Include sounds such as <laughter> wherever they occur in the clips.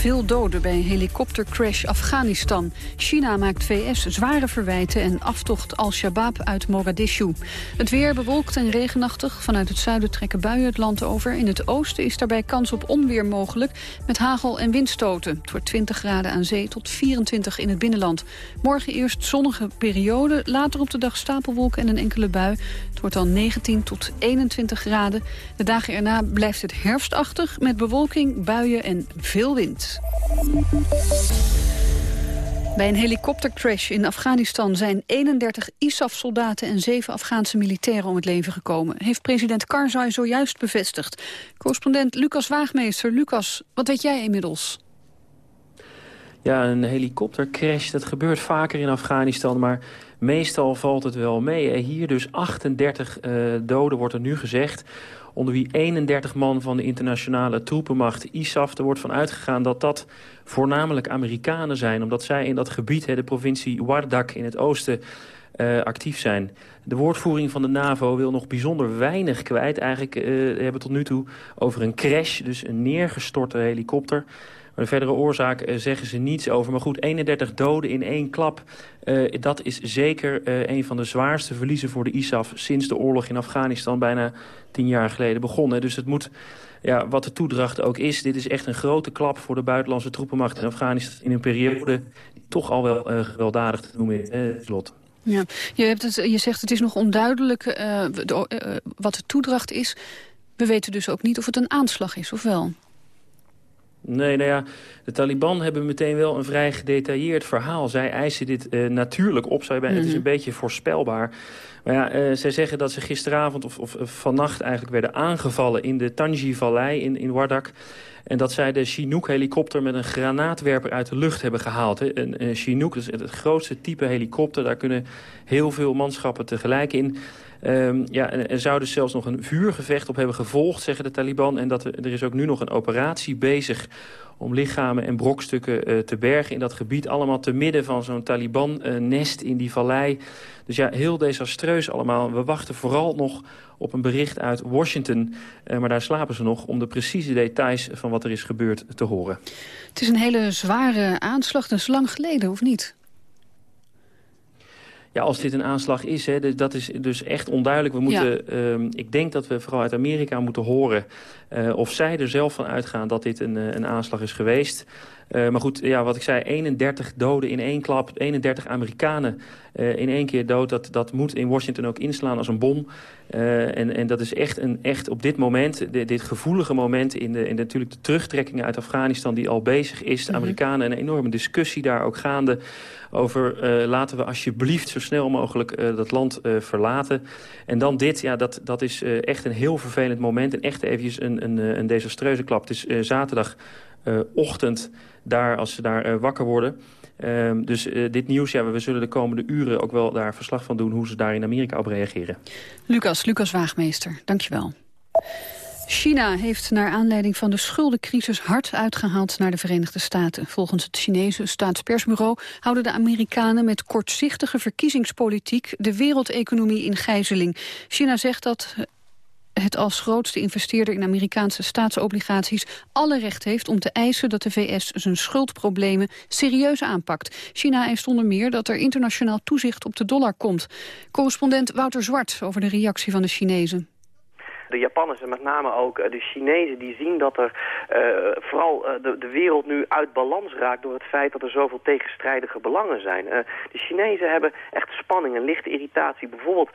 Veel doden bij helikoptercrash Afghanistan. China maakt VS zware verwijten en aftocht Al-Shabaab uit Mogadishu. Het weer bewolkt en regenachtig. Vanuit het zuiden trekken buien het land over. In het oosten is daarbij kans op onweer mogelijk... met hagel en windstoten. Het wordt 20 graden aan zee tot 24 in het binnenland. Morgen eerst zonnige periode. Later op de dag stapelwolken en een enkele bui. Het wordt dan 19 tot 21 graden. De dagen erna blijft het herfstachtig... met bewolking, buien en veel wind. Bij een helikoptercrash in Afghanistan zijn 31 ISAF-soldaten en 7 Afghaanse militairen om het leven gekomen. Heeft president Karzai zojuist bevestigd. Correspondent Lucas Waagmeester. Lucas, wat weet jij inmiddels? Ja, een helikoptercrash, dat gebeurt vaker in Afghanistan, maar meestal valt het wel mee. Hier dus 38 uh, eh, doden wordt er nu gezegd onder wie 31 man van de internationale troepenmacht ISAF. Er wordt van uitgegaan dat dat voornamelijk Amerikanen zijn... omdat zij in dat gebied, de provincie Wardak in het oosten... Uh, actief zijn. De woordvoering van de NAVO wil nog bijzonder weinig kwijt. Eigenlijk uh, hebben tot nu toe over een crash, dus een neergestorte helikopter. Maar de verdere oorzaak uh, zeggen ze niets over. Maar goed, 31 doden in één klap. Uh, dat is zeker uh, een van de zwaarste verliezen voor de ISAF... sinds de oorlog in Afghanistan bijna tien jaar geleden begonnen. Dus het moet, ja, wat de toedracht ook is... dit is echt een grote klap voor de buitenlandse troepenmacht in Afghanistan... in een periode toch al wel uh, gewelddadig te noemen is, slot. Ja, je, hebt het, je zegt het is nog onduidelijk de, wat de toedracht is. We weten dus ook niet of het een aanslag is, of wel? Nee, nou ja, de Taliban hebben meteen wel een vrij gedetailleerd verhaal. Zij eisen dit uh, natuurlijk op. Zij, mm Het is mhm. een beetje voorspelbaar. Maar ja, uh, zij zeggen dat ze gisteravond of, of vannacht eigenlijk werden aangevallen... in de Tanji-vallei in, in Wardak. En dat zij de Chinook-helikopter met een granaatwerper uit de lucht hebben gehaald. Een, Chinook is het grootste type helikopter. Daar kunnen heel veel manschappen tegelijk in... Um, ja, er zou dus zelfs nog een vuurgevecht op hebben gevolgd, zeggen de Taliban. En dat er, is ook nu nog een operatie bezig om lichamen en brokstukken uh, te bergen in dat gebied. Allemaal te midden van zo'n Taliban-nest in die vallei. Dus ja, heel desastreus allemaal. We wachten vooral nog op een bericht uit Washington. Uh, maar daar slapen ze nog om de precieze details van wat er is gebeurd te horen. Het is een hele zware aanslag. Is lang geleden, of niet? Ja, als dit een aanslag is, hè, dat is dus echt onduidelijk. We moeten, ehm, ik denk dat we vooral uit Amerika moeten horen... Uh, of zij er zelf van uitgaan dat dit een, eh, een aanslag is geweest. Uh, maar goed, ja, wat ik zei, 31 doden in één klap, 31 Amerikanen uh, in één keer dood. Dat, dat moet in Washington ook inslaan als een bom. Uh, en, en dat is echt, een, echt op dit moment, dit gevoelige moment... in, de, in de, natuurlijk de terugtrekkingen uit Afghanistan die al bezig is. De mhm. Amerikanen een enorme discussie daar ook gaande over laten we alsjeblieft zo snel mogelijk dat land verlaten. En dan dit, ja, dat, dat is echt een heel vervelend moment en echt eventjes een, een, een desastreuze klap. Het is zaterdagochtend daar, als ze daar wakker worden... Um, dus uh, dit nieuws, ja, we zullen de komende uren ook wel daar verslag van doen... hoe ze daar in Amerika op reageren. Lucas, Lucas Waagmeester, dankjewel. China heeft naar aanleiding van de schuldencrisis hard uitgehaald naar de Verenigde Staten. Volgens het Chinese staatspersbureau houden de Amerikanen met kortzichtige verkiezingspolitiek de wereldeconomie in gijzeling. China zegt dat het als grootste investeerder in Amerikaanse staatsobligaties alle recht heeft om te eisen dat de VS zijn schuldproblemen serieus aanpakt. China eist onder meer dat er internationaal toezicht op de dollar komt. Correspondent Wouter Zwart over de reactie van de Chinezen de Japanners en met name ook eh, de Chinezen... die zien dat er uh, vooral uh, de, de wereld nu uit balans raakt... door het feit dat er zoveel tegenstrijdige belangen zijn. De Chinezen hebben echt spanning en lichte irritatie. Bijvoorbeeld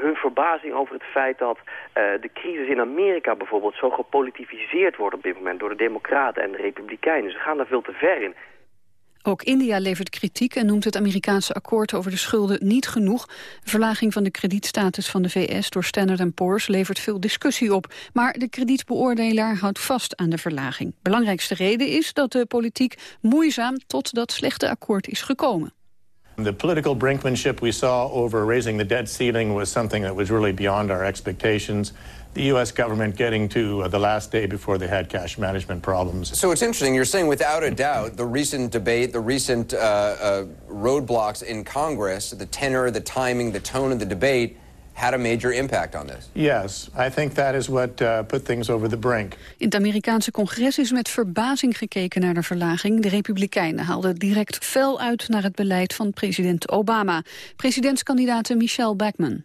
hun verbazing over het feit dat de crisis in Amerika bijvoorbeeld... zo gepolitificeerd wordt op dit moment door de democraten en de republikeinen. Ze gaan daar veel te ver in. Ook India levert kritiek en noemt het Amerikaanse akkoord over de schulden niet genoeg. De verlaging van de kredietstatus van de VS door Standard Poor's levert veel discussie op. Maar de kredietbeoordelaar houdt vast aan de verlaging. Belangrijkste reden is dat de politiek moeizaam tot dat slechte akkoord is gekomen. The political brinkmanship we saw over raising the debt ceiling was something that was really beyond our expectations the U.S. government getting to uh, the last day before they had cash management problems. So it's interesting. You're saying, without a doubt, the recent debate, the recent uh, uh, roadblocks in Congress, the tenor, the timing, the tone of the debate had a major impact on this. Yes, I think that is what uh, put things over the brink. In het Amerikaanse congres is met verbazing gekeken naar de verlaging. De Republikeinen haalden direct fel uit naar het beleid van president Obama. Presidentskandidaat Michelle Bachmann.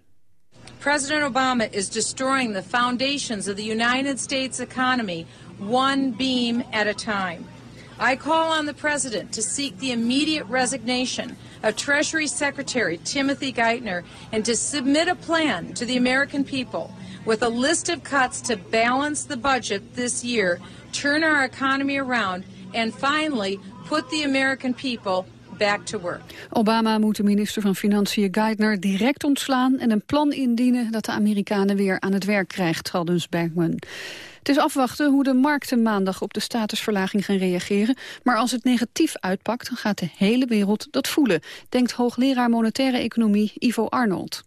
President Obama is destroying the foundations of the United States economy one beam at a time. I call on the President to seek the immediate resignation of Treasury Secretary Timothy Geithner and to submit a plan to the American people with a list of cuts to balance the budget this year, turn our economy around, and finally put the American people back to work. Obama moet de minister van Financiën Geithner direct ontslaan en een plan indienen dat de Amerikanen weer aan het werk krijgt, aldus Bergman. Het is afwachten hoe de markten maandag op de statusverlaging gaan reageren. Maar als het negatief uitpakt, dan gaat de hele wereld dat voelen. Denkt hoogleraar monetaire economie Ivo Arnold.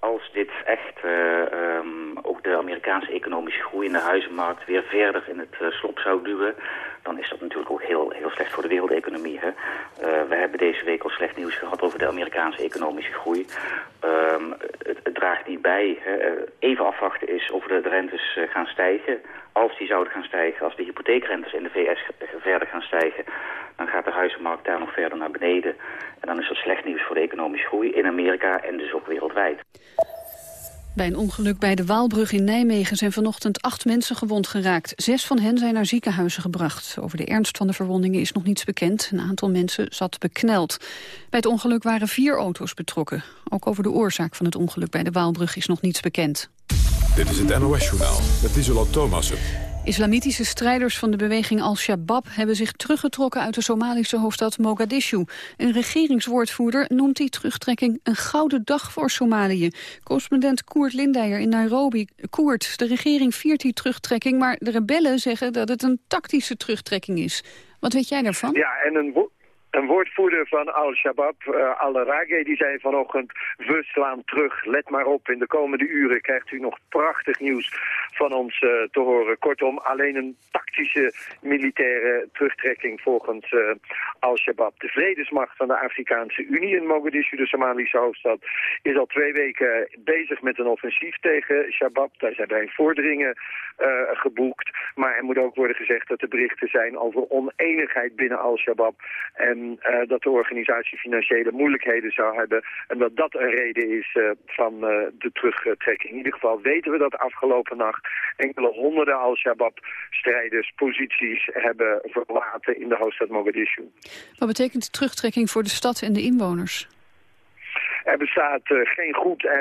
Als dit echt uh, um, ook de Amerikaanse economische groei in de huizenmarkt weer verder in het uh, slop zou duwen dan is dat natuurlijk ook heel, heel slecht voor de wereldeconomie. Hè? Uh, we hebben deze week al slecht nieuws gehad over de Amerikaanse economische groei. Um, het, draagt niet bij. Hè? Even afwachten is of de, de rentes gaan stijgen. Als die zouden gaan stijgen, als de hypotheekrentes in de VS verder gaan stijgen... dan gaat de huizenmarkt daar nog verder naar beneden. En dan is dat slecht nieuws voor de economische groei in Amerika en dus ook wereldwijd. Bij een ongeluk bij de Waalbrug in Nijmegen zijn vanochtend acht mensen gewond geraakt. Zes van hen zijn naar ziekenhuizen gebracht. Over de ernst van de verwondingen is nog niets bekend. Een aantal mensen zat bekneld. Bij het ongeluk waren vier auto's betrokken. Ook over de oorzaak van het ongeluk bij de Waalbrug is nog niets bekend. Dit is het NOS-journaal met Isola Thomassen. Islamitische strijders van de beweging Al-Shabaab hebben zich teruggetrokken uit de Somalische hoofdstad Mogadishu. Een regeringswoordvoerder noemt die terugtrekking een gouden dag voor Somalië. Correspondent Koert Lindeyer in Nairobi. Koert, de regering viert die terugtrekking, maar de rebellen zeggen dat het een tactische terugtrekking is. Wat weet jij daarvan? Ja, en een een woordvoerder van Al-Shabaab, uh, Al-Rage, die zei vanochtend... we slaan terug, let maar op, in de komende uren krijgt u nog prachtig nieuws van ons uh, te horen. Kortom, alleen een tactische militaire terugtrekking volgens uh, Al-Shabaab. De vredesmacht van de Afrikaanse Unie in Mogadishu, de Somalische hoofdstad... is al twee weken bezig met een offensief tegen Shabaab. Daar zijn bij vorderingen geboekt. Maar er moet ook worden gezegd dat er berichten zijn over oneenigheid binnen Al-Shabaab... En uh, dat de organisatie financiële moeilijkheden zou hebben. En dat dat een reden is uh, van uh, de terugtrekking. In ieder geval weten we dat afgelopen nacht enkele honderden Al-Shabaab-strijders posities hebben verlaten in de hoofdstad Mogadishu. Wat betekent de terugtrekking voor de stad en de inwoners? Er bestaat uh, geen goed uh,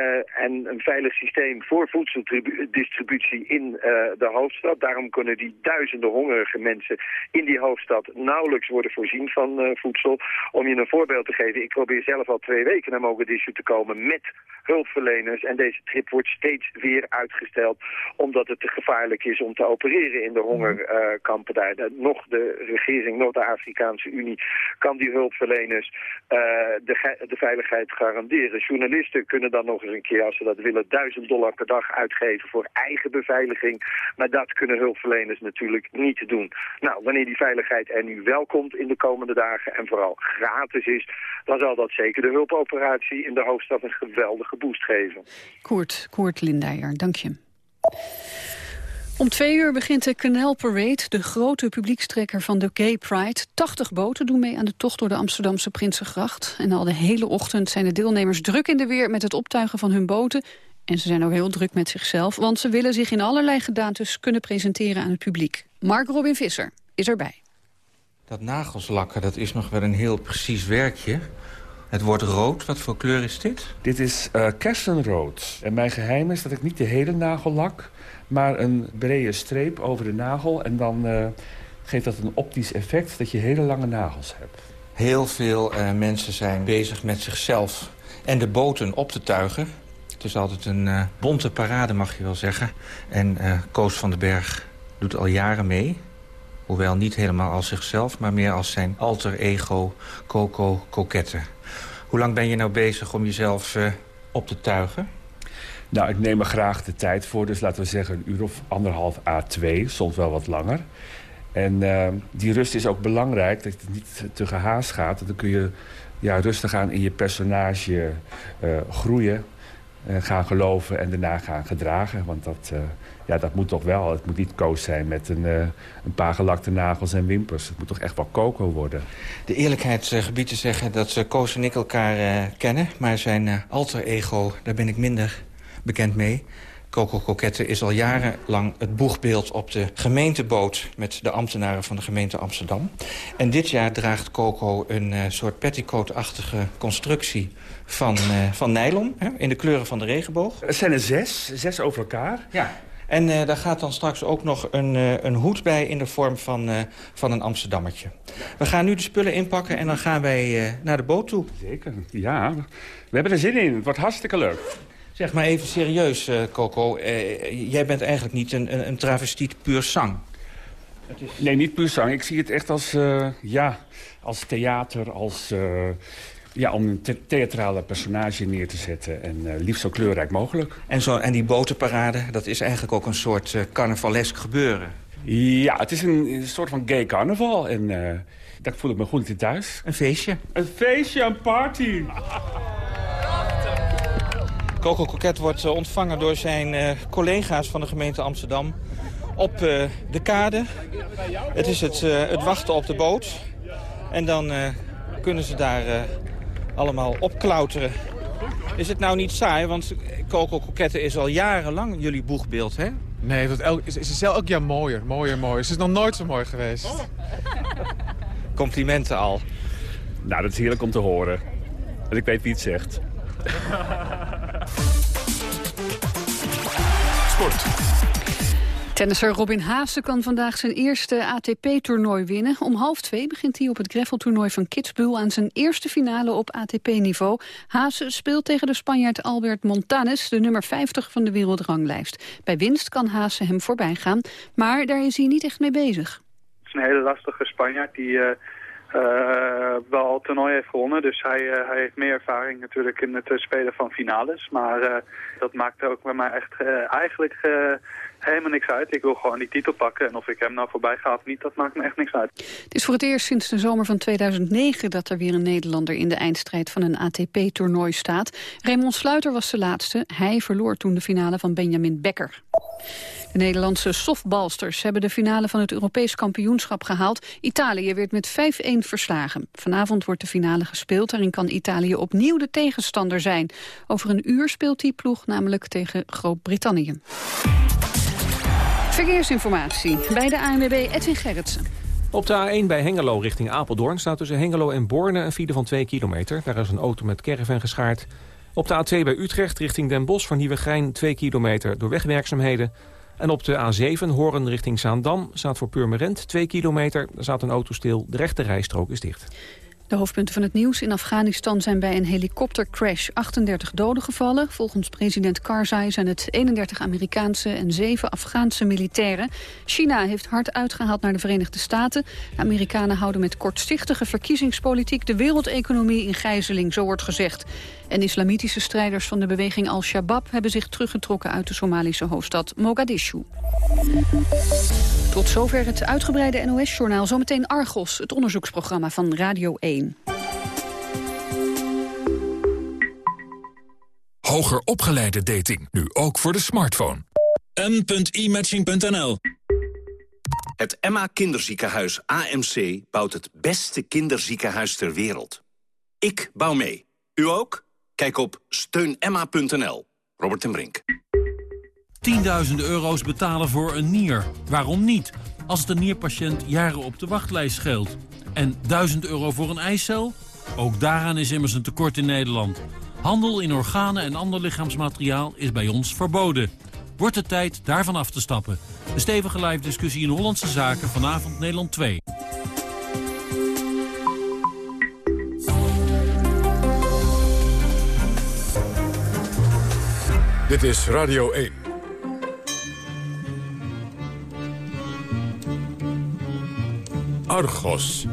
en een veilig systeem voor voedseldistributie in uh, de hoofdstad. Daarom kunnen die duizenden hongerige mensen in die hoofdstad nauwelijks worden voorzien van voedsel. Om je een voorbeeld te geven, ik probeer zelf al twee weken naar Mogadishu te komen met hulpverleners. En deze trip wordt steeds weer uitgesteld omdat het te gevaarlijk is om te opereren in de hongerkampen daar. Nog de regering, nog de Afrikaanse Unie kan die hulpverleners de, de veiligheid garanderen Journalisten kunnen dan nog eens een keer, als ze dat willen, duizend dollar per dag uitgeven voor eigen beveiliging. Maar dat kunnen hulpverleners natuurlijk niet doen. Nou, wanneer die veiligheid er nu wel komt in de komende dagen en vooral gratis is, dan zal dat zeker de hulpoperatie in de hoofdstad een geweldige boost geven. Koert, Koert Lindeyer, dank je. Om twee uur begint de Canal Parade, de grote publiekstrekker van de Gay Pride. 80 boten doen mee aan de tocht door de Amsterdamse Prinsengracht. En al de hele ochtend zijn de deelnemers druk in de weer met het optuigen van hun boten. En ze zijn ook heel druk met zichzelf, want ze willen zich in allerlei gedaantes kunnen presenteren aan het publiek. Mark Robin Visser is erbij. Dat nagelslakken, dat is nog wel een heel precies werkje. Het wordt rood. Wat voor kleur is dit? Dit is uh, kersenrood. En mijn geheim is dat ik niet de hele nagel lak maar een brede streep over de nagel. En dan uh, geeft dat een optisch effect dat je hele lange nagels hebt. Heel veel uh, mensen zijn bezig met zichzelf en de boten op te tuigen. Het is altijd een uh, bonte parade, mag je wel zeggen. En Koos van den Berg doet al jaren mee. Hoewel niet helemaal als zichzelf, maar meer als zijn alter ego Coco Coquette. Hoe lang ben je nou bezig om jezelf op te tuigen? Nou, ik neem er graag de tijd voor. Dus laten we zeggen een uur of anderhalf A2, soms wel wat langer. En uh, die rust is ook belangrijk, dat het niet te gehaast gaat. Dan kun je ja, rustig aan in je personage uh, groeien. gaan geloven en daarna gaan gedragen. Want dat, ja, dat moet toch wel. Het moet niet koos zijn met een, een paar gelakte nagels en wimpers. Het moet toch echt wel coco worden. De eerlijkheid gebiedt te zeggen dat Koos en ik elkaar kennen. Maar zijn alter ego, daar ben ik minder bekend mee. Coco Coquette is al jarenlang het boegbeeld op de gemeenteboot... met de ambtenaren van de gemeente Amsterdam. En dit jaar draagt Coco een uh, soort petticoat-achtige constructie van, uh, van nylon... Hè, in de kleuren van de regenboog. Het zijn er zes, zes over elkaar. Ja. En uh, daar gaat dan straks ook nog een, een hoed bij in de vorm van, van een Amsterdammertje. We gaan nu de spullen inpakken en dan gaan wij naar de boot toe. Zeker, ja. We hebben er zin in. Het wordt hartstikke leuk. Zeg maar even serieus, uh, Coco. Uh, jij bent eigenlijk niet een, een, een travestiet puur zang. Is... Nee, niet puur zang. Ik zie het echt als, uh, ja, als theater, als... Ja, om een the theatrale personage neer te zetten. En liefst zo kleurrijk mogelijk. En, zo, en die botenparade, dat is eigenlijk ook een soort carnavalesk gebeuren. Ja, het is een, een soort van gay carnaval. En daar voel ik me goed in thuis. Een feestje. Een feestje, een party. Coco Coquet wordt eh, ontvangen door zijn uh, collega's van de gemeente Amsterdam op uh, de kade. Het is het, het, wachten op de boot. En dan kunnen ze daar allemaal opklauteren. Is het nou niet saai? Want Coco Coquette is al jarenlang jullie boegbeeld, hè? Nee, het elk, is, is elk jaar mooier, mooier, mooier. Ze is nog nooit zo mooi geweest. <laughs> Complimenten al. Nou, dat is heerlijk om te horen. En ik weet wie het zegt. <laughs> Sport. Tennisser Robin Haase kan vandaag zijn eerste ATP-toernooi winnen. Om half twee begint hij op het greffeltoernooi van Kitzbühel... aan zijn eerste finale op ATP-niveau. Haase speelt tegen de Spanjaard Albert Montanes... de nummer 50 van de wereldranglijst. Bij winst kan Haase hem voorbij gaan, maar daar is hij niet echt mee bezig. Het is een hele lastige Spanjaard die... Uh uh, wel toernooi heeft gewonnen. Dus hij, uh, hij heeft meer ervaring natuurlijk in het uh, spelen van finales. Maar dat maakt ook bij mij echt eigenlijk helemaal niks uit. Ik wil gewoon die titel pakken. En of ik hem nou voorbij ga of niet, dat maakt me echt niks uit. Het is voor het eerst sinds de zomer van 2009 dat er weer een Nederlander in de eindstrijd van een ATP-toernooi staat. Raymond Sluiter was de laatste. Hij verloor toen de finale van Benjamin Becker. De Nederlandse softbalsters hebben de finale van het Europees kampioenschap gehaald. Italië werd met 5-1 verslagen. Vanavond wordt de finale gespeeld. Daarin kan Italië opnieuw de tegenstander zijn. Over een uur speelt die ploeg namelijk tegen Groot-Brittannië. Verkeersinformatie bij de ANWB Edwin Gerritsen. Op de A1 bij Hengelo richting Apeldoorn staat tussen Hengelo en Borne een file van 2 kilometer. Daar is een auto met caravan geschaard. Op de A2 bij Utrecht richting Den Bosch van Nieuwegein 2 kilometer door wegwerkzaamheden. En op de A7 Horen richting Zaandam staat voor Purmerend 2 kilometer. Daar staat een auto stil, de rechte rijstrook is dicht. De hoofdpunten van het nieuws. In Afghanistan zijn bij een helikoptercrash 38 doden gevallen. Volgens president Karzai zijn het 31 Amerikaanse en 7 Afghaanse militairen. China heeft hard uitgehaald naar de Verenigde Staten. De Amerikanen houden met kortzichtige verkiezingspolitiek... de wereldeconomie in gijzeling, zo wordt gezegd. En islamitische strijders van de beweging Al-Shabaab... hebben zich teruggetrokken uit de Somalische hoofdstad Mogadishu. Tot zover het uitgebreide NOS-journaal. Zometeen Argos, het onderzoeksprogramma van Radio 1. Hoger opgeleide dating, nu ook voor de smartphone. m.imatching.nl Het Emma Kinderziekenhuis AMC bouwt het beste kinderziekenhuis ter wereld. Ik bouw mee. U ook? Kijk op steunemma.nl. Robert ten Brink. 10.000 euro's betalen voor een nier. Waarom niet? Als de nierpatiënt jaren op de wachtlijst scheelt. En 1000 euro voor een eicel? Ook daaraan is immers een tekort in Nederland. Handel in organen en ander lichaamsmateriaal is bij ons verboden. Wordt het tijd daarvan af te stappen. Een stevige live discussie in Hollandse Zaken vanavond Nederland 2. Dit is Radio 1. Argos.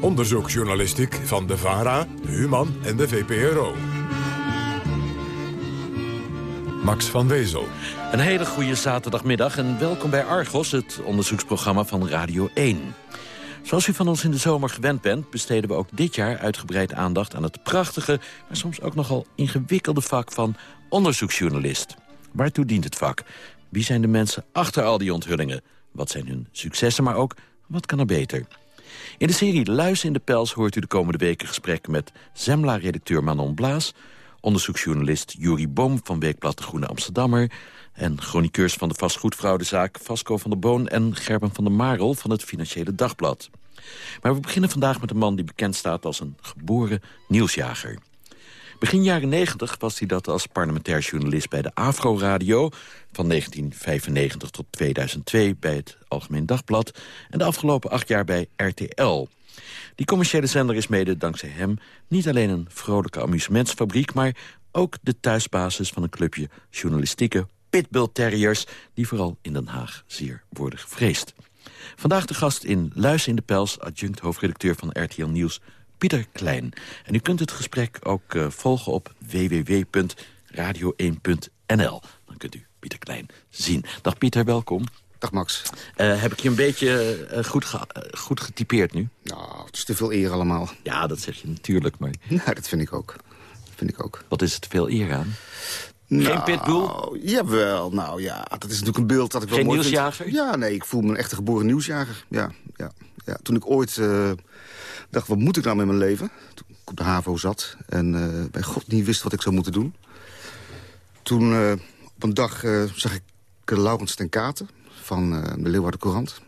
Onderzoeksjournalistiek van de VARA, Human en de VPRO. Max van Wezel. Een hele goede zaterdagmiddag en welkom bij Argos, het onderzoeksprogramma van Radio 1. Zoals u van ons in de zomer gewend bent... besteden we ook dit jaar uitgebreid aandacht aan het prachtige... maar soms ook nogal ingewikkelde vak van onderzoeksjournalist. Waartoe dient het vak? Wie zijn de mensen achter al die onthullingen? Wat zijn hun successen, maar ook wat kan er beter? In de serie Luis in de Pels hoort u de komende weken gesprekken met Zembla-redacteur Manon Blaas... onderzoeksjournalist Juri Boom van Weekblad De Groene Amsterdammer... en chroniqueurs van de vastgoedfraudezaak Vasco van der Boon... en Gerben van der Marel van het Financiële Dagblad. Maar we beginnen vandaag met een man die bekend staat als een geboren nieuwsjager. Begin jaren 90 was hij dat als parlementair journalist bij de Afro-radio... van 1995 tot 2002 bij het Algemeen Dagblad... en de afgelopen acht jaar bij RTL. Die commerciële zender is mede dankzij hem niet alleen een vrolijke amusementsfabriek... maar ook de thuisbasis van een clubje journalistieke pitbull terriers... die vooral in Den Haag zeer worden gevreesd. Vandaag de gast in Luis in de Pels, adjunct hoofdredacteur van RTL Nieuws... Pieter Klein. En u kunt het gesprek ook uh, volgen op www.radio1.nl. Dan kunt u Pieter Klein zien. Dag Pieter, welkom. Dag Max. Uh, heb ik je een beetje uh, goed, ge goed getypeerd nu? Nou, het is te veel eer allemaal. Ja, dat zeg je natuurlijk, maar... <laughs> Nou, dat vind ik ook. Dat vind ik ook. Wat is te veel eer aan? Nou, Geen pitbull? Jawel, nou ja, dat is natuurlijk een beeld dat ik wel Geen mooi nieuwsjager? Vind. Ja, nee, ik voel me een echte geboren nieuwsjager. Ja, ja, ja. Toen ik ooit dacht, wat moet ik nou met mijn leven? Toen ik op de HAVO zat en uh, bij God niet wist wat ik zou moeten doen. Toen uh, op een dag zag ik Laurens ten Katen van de Leeuwarden Courant.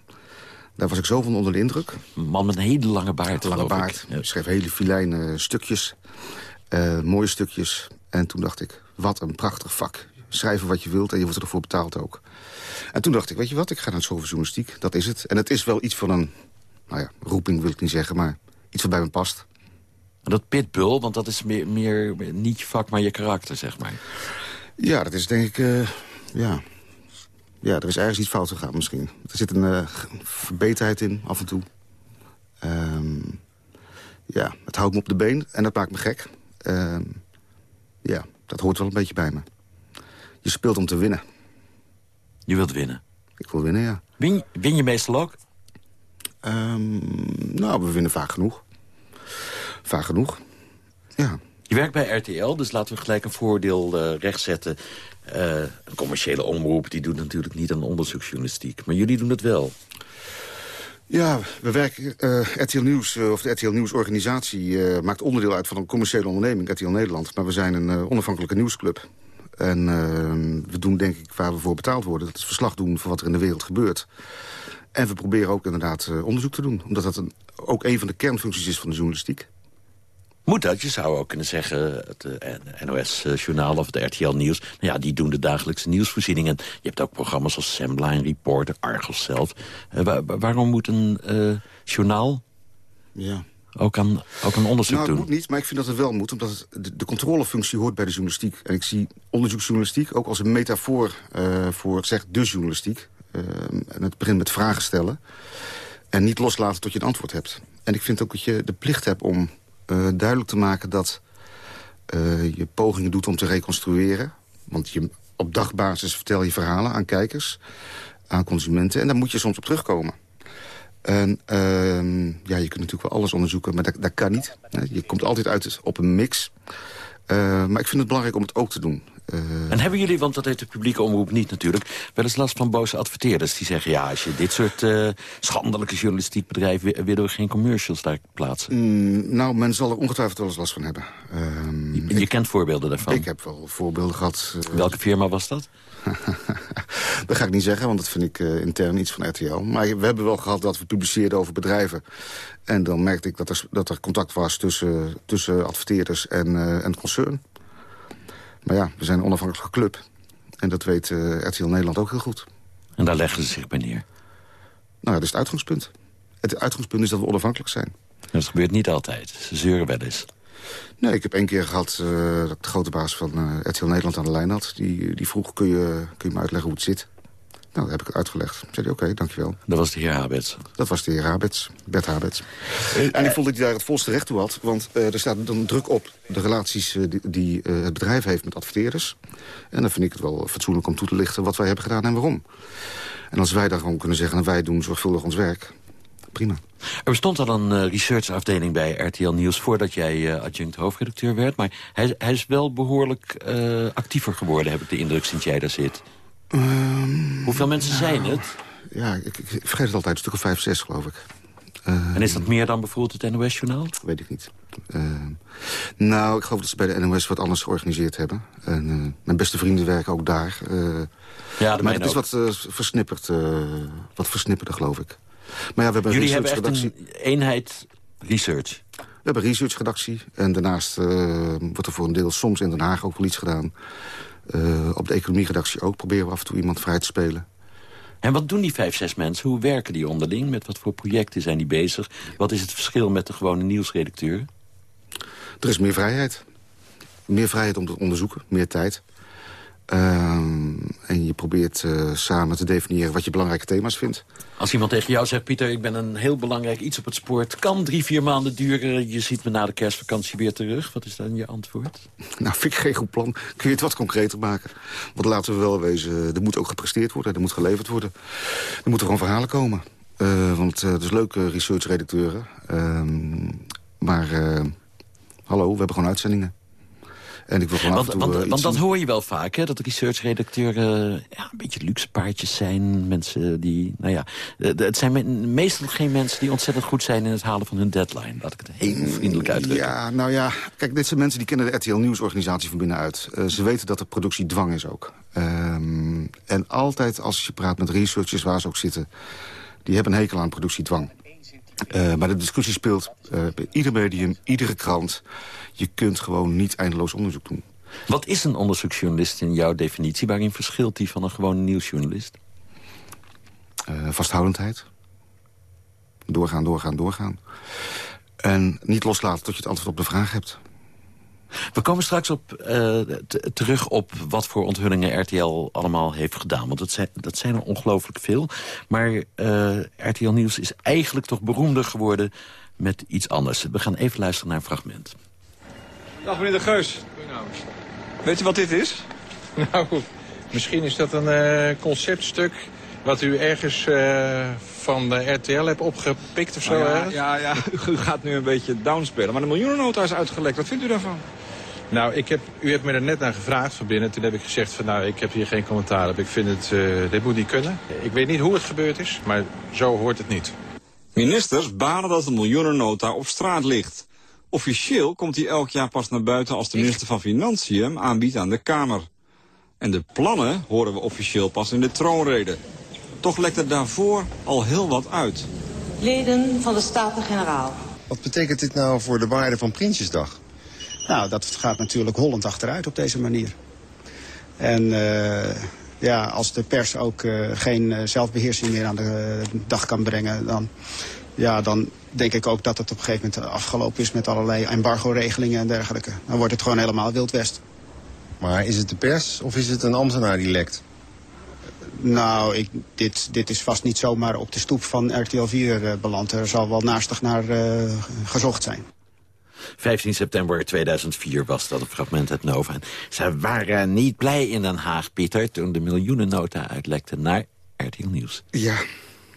Daar was ik zo van onder de indruk. Een man met een hele lange baard, Lange baard. Hij schreef hele filijne stukjes. mooie stukjes. En toen dacht ik, wat een prachtig vak. Schrijven wat je wilt en je wordt ervoor betaald ook. En toen dacht ik, weet je wat, ik ga naar het journalistiek. Dat is het. En het is wel iets van een, nou ja, roeping wil ik niet zeggen... maar iets wat bij me past. Dat pitbull, want dat is meer, meer niet je vak, maar je karakter, zeg maar. Ja, dat is denk ik, uh, ja... Ja, er is ergens iets fout gegaan misschien. Er zit een uh, verbeterheid in, af en toe. Um, ja, het houdt me op de been en dat maakt me gek. Um, ja, dat hoort wel een beetje bij me. Je speelt om te winnen. Je wilt winnen? Ik wil winnen, ja. Win, win je meestal ook? Um, nou, we winnen vaak genoeg. Vaak genoeg, ja. Je werkt bij RTL, dus laten we gelijk een voordeel uh, rechtzetten. Uh, een commerciële omroep die doet natuurlijk niet aan onderzoeksjournalistiek. Maar jullie doen het wel. Ja, we werken, uh, RTL Nieuws, uh, of de RTL Nieuws organisatie... Uh, maakt onderdeel uit van een commerciële onderneming, RTL Nederland. Maar we zijn een onafhankelijke nieuwsclub. En we doen denk ik waar we voor betaald worden. Dat is verslag doen van wat er in de wereld gebeurt. En we proberen ook inderdaad onderzoek te doen. Omdat dat een, ook een van de kernfuncties is van de journalistiek. Moet dat? Je zou ook kunnen zeggen, het NOS-journaal of het RTL Nieuws... Nou ja, die doen de dagelijkse nieuwsvoorzieningen. Je hebt ook programma's als Sembline Report, Argos zelf. Uh, waar, waarom moet een uh, journaal ja. ook, aan, ook aan onderzoek nou, doen? het moet niet, maar ik vind dat het wel moet. Omdat het, de, de controlefunctie hoort bij de journalistiek. En ik zie onderzoeksjournalistiek ook als een metafoor voor, zeg, de journalistiek. en het begint met vragen stellen. En niet loslaten tot je een antwoord hebt. En ik vind ook dat je de plicht hebt om... Uh, duidelijk te maken dat uh, je pogingen doet om te reconstrueren. Want je, op dagbasis vertel je verhalen aan kijkers, aan consumenten. En daar moet je soms op terugkomen. En uh, ja, je kunt natuurlijk wel alles onderzoeken, maar dat, dat kan niet. Je komt altijd uit op een mix. Uh, maar ik vind het belangrijk om het ook te doen. Uh... En hebben jullie, want dat heeft de publieke omroep niet natuurlijk... wel eens last van boze adverteerders die zeggen... ja, als je dit soort uh, schandelijke journalistiek bedrijf... willen we geen commercials daar plaatsen? Mm, nou, men zal er ongetwijfeld wel eens last van hebben. Um, je, je ik, kent voorbeelden daarvan? Ik heb wel voorbeelden gehad. Uh... Welke firma was dat? <laughs> dat ga ik niet zeggen, want dat vind ik uh, intern iets van RTL. Maar we hebben wel gehad dat we publiceerden over bedrijven. En dan merkte ik dat er, dat er contact was tussen, tussen adverteerders en, uh, en het concern. Maar ja, we zijn een onafhankelijke club. En dat weet uh, RTL Nederland ook heel goed. En daar leggen ze zich bij neer? Nou, dat is het uitgangspunt. Het uitgangspunt is dat we onafhankelijk zijn. Dat gebeurt niet altijd. Ze zeuren wel eens. Nee, ik heb één keer gehad uh, dat de grote baas van uh, RTL Nederland aan de lijn had. Die, die vroeg, kun je, kun je me uitleggen hoe het zit? Nou, dat heb ik het uitgelegd. Toen zei hij, oké, okay, dankjewel. Dat was de heer Habets? Dat was de heer Habets, Bert Habets. En ik vond dat hij daar het volste recht toe had. Want uh, er staat dan druk op de relaties uh, die, die uh, het bedrijf heeft met adverteerders. En dan vind ik het wel fatsoenlijk om toe te lichten wat wij hebben gedaan en waarom. En als wij daar gewoon kunnen zeggen, en wij doen zorgvuldig ons werk... prima. Er bestond al een uh, researchafdeling bij RTL Nieuws... voordat jij uh, adjunct hoofdredacteur werd. Maar hij, hij is wel behoorlijk uh, actiever geworden, heb ik de indruk, sinds jij daar zit. Um, Hoeveel mensen nou, zijn het? Ja, ik, ik, ik, vergeet het altijd. Een stuk of vijf, zes, geloof ik. en is dat meer dan bijvoorbeeld het NOS-journaal? Weet ik niet. nou, ik geloof dat ze bij de NOS wat anders georganiseerd hebben. En, mijn beste vrienden werken ook daar. ja, maar het is wat, versnipperd, wat versnipperder, geloof ik. Maar ja, we hebben Jullie een hebben echt een eenheid research. We hebben een researchredactie. En daarnaast wordt er voor een deel soms in Den Haag ook wel iets gedaan. Uh, op de economieredactie ook proberen we af en toe iemand vrij te spelen. En wat doen die vijf, zes mensen? Hoe werken die onderling? Met wat voor projecten zijn die bezig? Wat is het verschil met de gewone nieuwsredacteur? Er is meer vrijheid. Meer vrijheid om te onderzoeken, meer tijd. Um, en je probeert uh, samen te definiëren wat je belangrijke thema's vindt. Als iemand tegen jou zegt, Pieter, ik ben een heel belangrijk iets op het spoor... het kan drie, vier maanden duren, je ziet me na de kerstvakantie weer terug. Wat is dan je antwoord? Nou, vind ik geen goed plan. Kun je het wat concreter maken? Want laten we wel wezen, er moet ook gepresteerd worden, er moet geleverd worden. Er moeten gewoon verhalen komen. Uh, want uh, het is leuk, research-redacteuren. maar, hallo, we hebben gewoon uitzendingen. En ik wil gewoon want, af en toe, want, uh, want dat hoor je wel vaak, hè? Dat researchredacteuren ja, een beetje luxe paardjes zijn. Mensen die, nou ja... Het zijn me meestal geen mensen die ontzettend goed zijn in het halen van hun deadline. Laat ik het heel vriendelijk uitdrukken. Ja, nou ja, kijk, dit zijn mensen die kennen de RTL Nieuwsorganisatie van binnenuit. Uh, ze weten dat er productie dwang is ook. Um, en altijd als je praat met researchers waar ze ook zitten... die hebben een hekel aan productiedwang. Uh, maar de discussie speelt uh, bij ieder medium, iedere krant. Je kunt gewoon niet eindeloos onderzoek doen. Wat is een onderzoeksjournalist in jouw definitie? Waarin verschilt die van een gewone nieuwsjournalist? Uh, vasthoudendheid. Doorgaan, doorgaan, doorgaan. En niet loslaten tot je het antwoord op de vraag hebt. We komen straks op, uh, terug op wat voor onthullingen RTL allemaal heeft gedaan. Want dat zijn, dat zijn er ongelooflijk veel. Maar uh, RTL Nieuws is eigenlijk toch beroemder geworden met iets anders. We gaan even luisteren naar een fragment. Dag meneer De Geus. Weet u wat dit is? Nou, misschien is dat een uh, conceptstuk wat u ergens uh, van de RTL hebt opgepikt of zo. Nou ja, ja, ja, <laughs> u gaat nu een beetje downspelen. Maar de miljoenennota is uitgelekt. Wat vindt u daarvan? Nou, ik heb, u hebt me er net naar gevraagd van binnen. Toen heb ik gezegd van nou, ik heb hier geen commentaar op. Ik vind het, uh, dit moet niet kunnen. Ik weet niet hoe het gebeurd is, maar zo hoort het niet. Ministers balen dat de miljoenennota op straat ligt. Officieel komt hij elk jaar pas naar buiten als de minister van Financiën hem aanbiedt aan de Kamer. En de plannen horen we officieel pas in de troonrede. Toch lekt er daarvoor al heel wat uit. Leden van de Staten-Generaal. Wat betekent dit nou voor de waarde van Prinsjesdag? Nou, dat gaat natuurlijk hollend achteruit op deze manier. En uh, ja, als de pers ook uh, geen uh, zelfbeheersing meer aan de dag kan brengen... dan, ja, dan denk ik ook dat het op een gegeven moment afgelopen is... met allerlei embargo-regelingen en dergelijke. Dan wordt het gewoon helemaal Wild West. Maar is het de pers of is het een ambtenaar die lekt? Nou, ik, dit, dit is vast niet zomaar op de stoep van RTL 4 beland. Er zal wel naastig naar gezocht zijn. 15 september 2004 was dat een fragment uit Nova. En ze waren niet blij in Den Haag, Pieter... toen de miljoenennota uitlekte naar RTL Nieuws. Ja,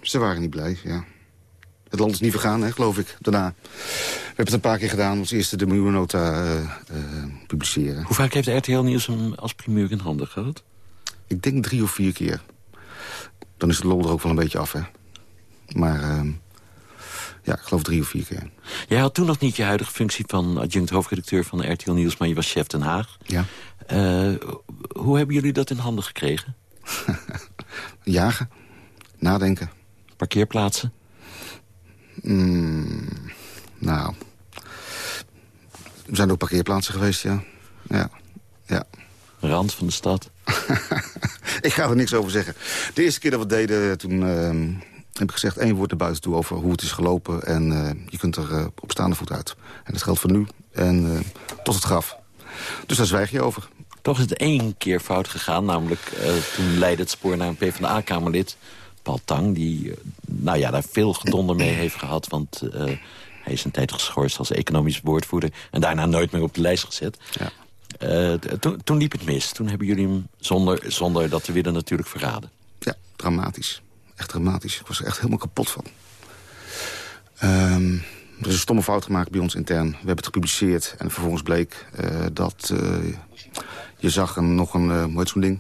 ze waren niet blij, ja. Het land is niet vergaan, hè, geloof ik, daarna. We hebben het een paar keer gedaan, als eerste de miljoenennota uh, uh, publiceren. Hoe vaak heeft RTL Nieuws hem als primeur in handen gehad? Ik denk drie of vier keer. Dan is de lol er ook wel een beetje af, hè. Maar... Uh, ja, ik geloof drie of vier keer. Jij had toen nog niet je huidige functie van adjunct hoofdredacteur van RTL Nieuws... maar je was chef Den Haag. Ja. Uh, hoe hebben jullie dat in handen gekregen? <laughs> Jagen. Nadenken. Parkeerplaatsen? Mm, nou... Er zijn ook parkeerplaatsen geweest, ja. Ja. ja. Rand van de stad? <laughs> ik ga er niks over zeggen. De eerste keer dat we het deden, toen... Uh, heb ik gezegd één woord naar buiten toe over hoe het is gelopen. En uh, je kunt er uh, op staande voet uit. En dat geldt voor nu en uh, tot het graf. Dus daar zwijg je over. Toch is het één keer fout gegaan. Namelijk toen leidde het spoor naar een PvdA-kamerlid. Paul Tang, die nou ja, daar veel gedonder mee heeft gehad. Want hij is een tijd geschorst als economisch woordvoerder. En daarna nooit meer op de lijst gezet. Ja. toen, toen liep het mis. Toen hebben jullie hem zonder, zonder dat te willen natuurlijk verraden. Ja, dramatisch echt dramatisch. Ik was er echt helemaal kapot van. Ehm, er is een stomme fout gemaakt bij ons intern. We hebben het gepubliceerd en vervolgens bleek uh, dat je zag een, nog een, uh, hoe heet zo'n ding?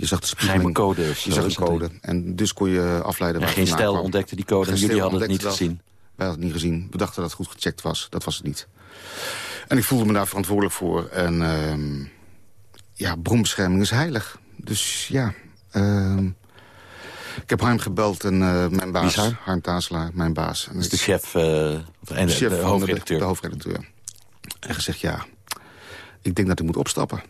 Je zag de spiegeling. code. Je zag een code. En dus kon je afleiden en waar geen stijl ontdekte die code en jullie hadden het niet dat. gezien. Wij hadden het niet gezien. We dachten dat het goed gecheckt was. Dat was het niet. En ik voelde me daar verantwoordelijk voor. En uh, ja, bronbescherming is heilig. Dus ja... Uh, ik heb Harm gebeld en uh, mijn baas, Harm Tazelaar, mijn baas. Dat is de chef, uh, en de, chef de, de hoofdredacteur. De, de, hoofdredacteur. En gezegd, ja, ik denk dat ik moet opstappen.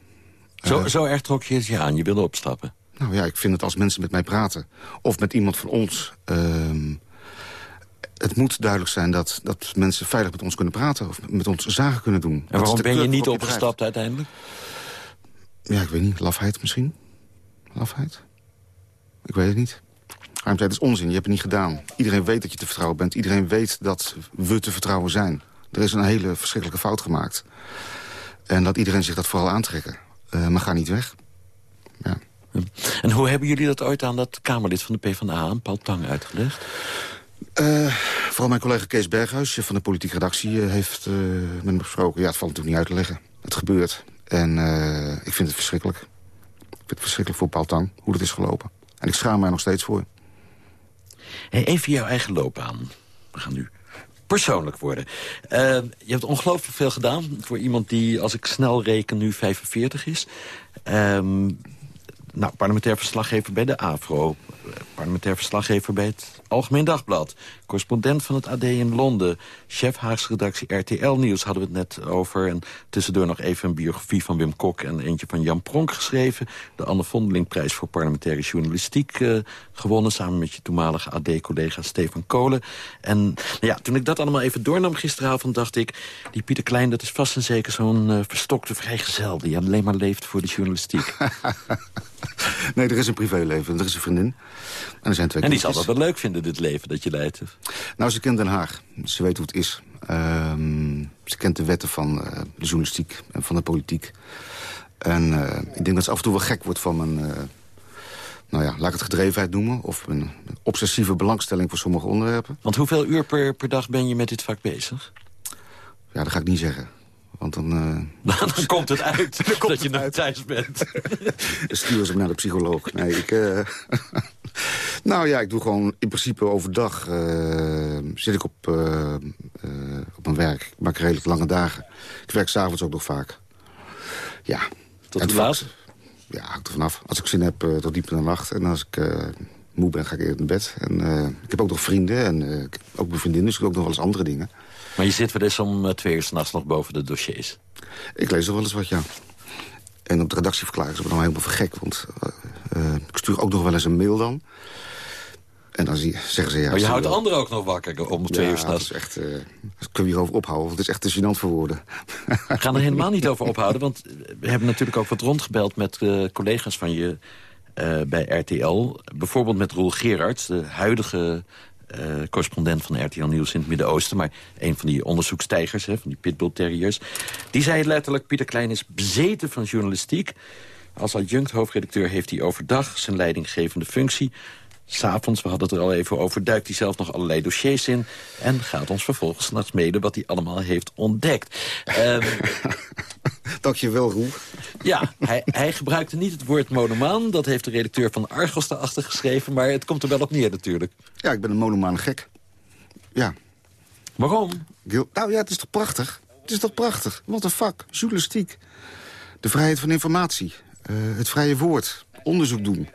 Zo, uh, zo erg trok je het je aan, je wilde opstappen? Nou ja, ik vind het als mensen met mij praten, of met iemand van ons... Uh, het moet duidelijk zijn dat, dat mensen veilig met ons kunnen praten... of met ons zaken kunnen doen. En waarom ben je niet opgestapt uiteindelijk? Ja, ik weet niet. Lafheid misschien? Lafheid? Ik weet het niet. Het is onzin, je hebt het niet gedaan. Iedereen weet dat je te vertrouwen bent. Iedereen weet dat we te vertrouwen zijn. Er is een hele verschrikkelijke fout gemaakt. En dat iedereen zich dat vooral aantrekken. Uh, maar ga niet weg. Ja. En hoe hebben jullie dat ooit aan dat Kamerlid van de PvdA, aan Paul Tang, uitgelegd? Uh, vooral mijn collega Kees Berghuis, van de politieke redactie, uh, heeft uh, met me besproken. Ja, het valt natuurlijk niet uit te leggen. Het gebeurt. En ik vind het verschrikkelijk. Ik vind het verschrikkelijk voor Paul Tang, hoe dat is gelopen. En ik schaam mij nog steeds voor. Hey, even jouw eigen loopbaan. We gaan nu persoonlijk worden. Uh, je hebt ongelooflijk veel gedaan voor iemand die, als ik snel reken, nu 45 is. Um, nou, parlementair verslaggever bij de AVRO. Parlementair verslaggever bij het Algemeen Dagblad. Correspondent van het AD in Londen. Chef Haagse redactie RTL Nieuws hadden we het net over. En tussendoor nog even een biografie van Wim Kok... en eentje van Jan Pronk geschreven. De Anne Vondelingprijs voor parlementaire journalistiek uh, gewonnen... samen met je toenmalige AD-collega Stefan Kolen. En nou ja, toen ik dat allemaal even doornam gisteravond... dacht ik, die Pieter Klein, dat is vast en zeker zo'n uh, verstokte vrijgezel... die alleen maar leeft voor de journalistiek. <laughs> <laughs> nee, er is een privéleven, er is een vriendin. En, er zijn twee en die zal dat wel leuk vinden, dit leven dat je leidt. Nou, ze kent Den Haag. Ze weet hoe het is. Um, ze kent de wetten van uh, de journalistiek en van de politiek. En uh, ik denk dat ze af en toe wel gek wordt van mijn... Uh, nou ja, laat ik het gedrevenheid noemen. Of een obsessieve belangstelling voor sommige onderwerpen. Want hoeveel uur per, per dag ben je met dit vak bezig? Ja, dat ga ik niet zeggen. Want dan... Uh... <laughs> dan komt het uit <laughs> komt dat je nog thuis bent. <laughs> Stuur ze naar de psycholoog. Nee, ik... Uh... nou ja, ik doe gewoon in principe overdag... Uh, zit ik op, op mijn werk. Ik maak redelijk lange dagen. Ik werk s'avonds ook nog vaak. Ja. Tot hoe laat? Ja, hangt er vanaf. Als ik zin heb, tot diep in de nacht. En als ik moe ben, ga ik eerder naar bed. En ik heb ook nog vrienden en ook mijn vriendinnen. Dus ik doe ook nog wel eens andere dingen. Maar je zit wel eens om uh, twee uur s'nachts nog boven de dossiers. Ik lees er wel eens wat, ja. En op de redactieverklaring is het dan helemaal vergek. Want uh, uh, ik stuur ook nog wel eens een mail dan. En dan zie, zeggen ze... Ja, maar je houdt anderen ook nog wakker om twee ja, uur s'nachts. Ja, echt... Uh, kunnen we hierover ophouden? Want het is echt te gênant voor woorden. We gaan er helemaal niet over ophouden. Want we hebben natuurlijk ook wat rondgebeld met collega's van je... bij RTL. Bijvoorbeeld met Roel Gerards, de huidige uh, correspondent van RTL Nieuws in het Midden-Oosten... maar een van die onderzoekstijgers, hè, van die pitbull terriers... die zei letterlijk, Pieter Klein is bezeten van journalistiek. Als adjunct hoofdredacteur heeft hij overdag zijn leidinggevende functie... S'avonds, we hadden het er al even over, duikt hij zelf nog allerlei dossiers in... en gaat ons vervolgens s'nachts mede wat hij allemaal heeft ontdekt. <laughs> Um, Dank je wel, Roel. Ja, hij, hij, gebruikte niet het woord monomaan. Dat heeft de redacteur van Argos daarachter geschreven. Maar het komt er wel op neer natuurlijk. Ja, ik ben een monomaan gek. Ja. Waarom? Nou ja, het is toch prachtig? Het is toch prachtig? Wat een vak. Journalistiek. De vrijheid van informatie. Uh, het vrije woord. Onderzoek doen.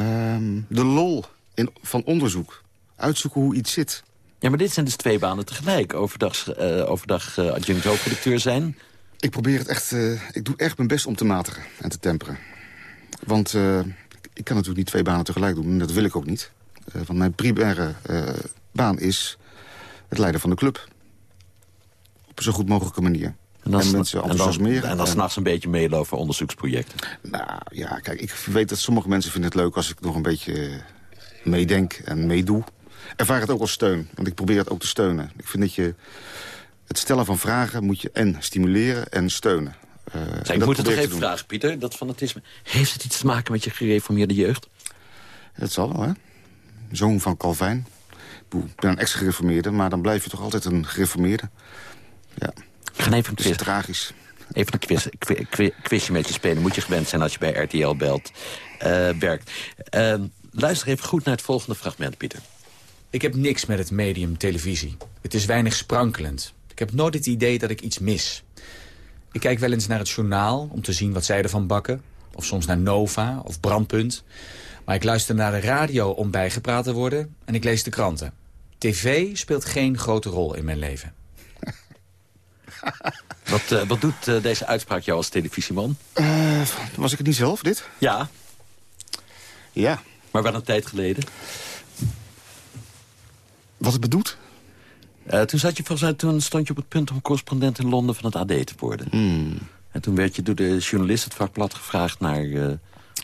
Um, de lol in, van onderzoek. Uitzoeken hoe iets zit. Ja, maar dit zijn dus twee banen tegelijk. Overdag, uh, overdag uh, adjunct hoofdredacteur zijn. Ik probeer het echt... Uh, ik doe echt mijn best om te matigen en te temperen. Want ik kan natuurlijk niet twee banen tegelijk doen. En dat wil ik ook niet. Want mijn primaire baan is het leiden van de club. Op een zo goed mogelijke manier. En, dan, en mensen enthousiasmeren. En dan, en dan s'nachts een beetje meelopen voor onderzoeksprojecten. Nou ja, kijk, ik weet dat sommige mensen vinden het leuk... als ik nog een beetje meedenk en meedoe. Ervaar het ook als steun, want ik probeer het ook te steunen. Ik vind dat je het stellen van vragen moet je en stimuleren en steunen. Uh, Zij, ik moet het toch even vragen, Pieter, dat fanatisme. Heeft het iets te maken met je gereformeerde jeugd? Dat zal wel, hè. Zoon van Calvijn. Ik ben een ex-gereformeerde, maar dan blijf je toch altijd een gereformeerde. Ja. Ik ga even een Dus quiz. tragisch. Even een quiz, qui- qui- quizje met je spelen. Moet je gewend zijn als je bij RTL belt, eh, werkt. Eh, luister even goed naar het volgende fragment, Pieter. Ik heb niks met het medium televisie. Het is weinig sprankelend. Ik heb nooit het idee dat ik iets mis. Ik kijk wel eens naar het journaal om te zien wat zij ervan bakken. Of soms naar Nova of Brandpunt. Maar ik luister naar de radio om bijgepraat te worden. En ik lees de kranten. TV speelt geen grote rol in mijn leven. <laughs> Wat, eh, wat doet eh, deze uitspraak jou als televisieman? Eh, was ik het niet zelf, dit? Ja. Ja. Maar wel een tijd geleden. Wat het bedoelt? Eh, toen, zat je, volgens toen stond je op het punt om correspondent in Londen van het AD te worden. Hmm. En toen werd je door de journalist het vakblad gevraagd naar...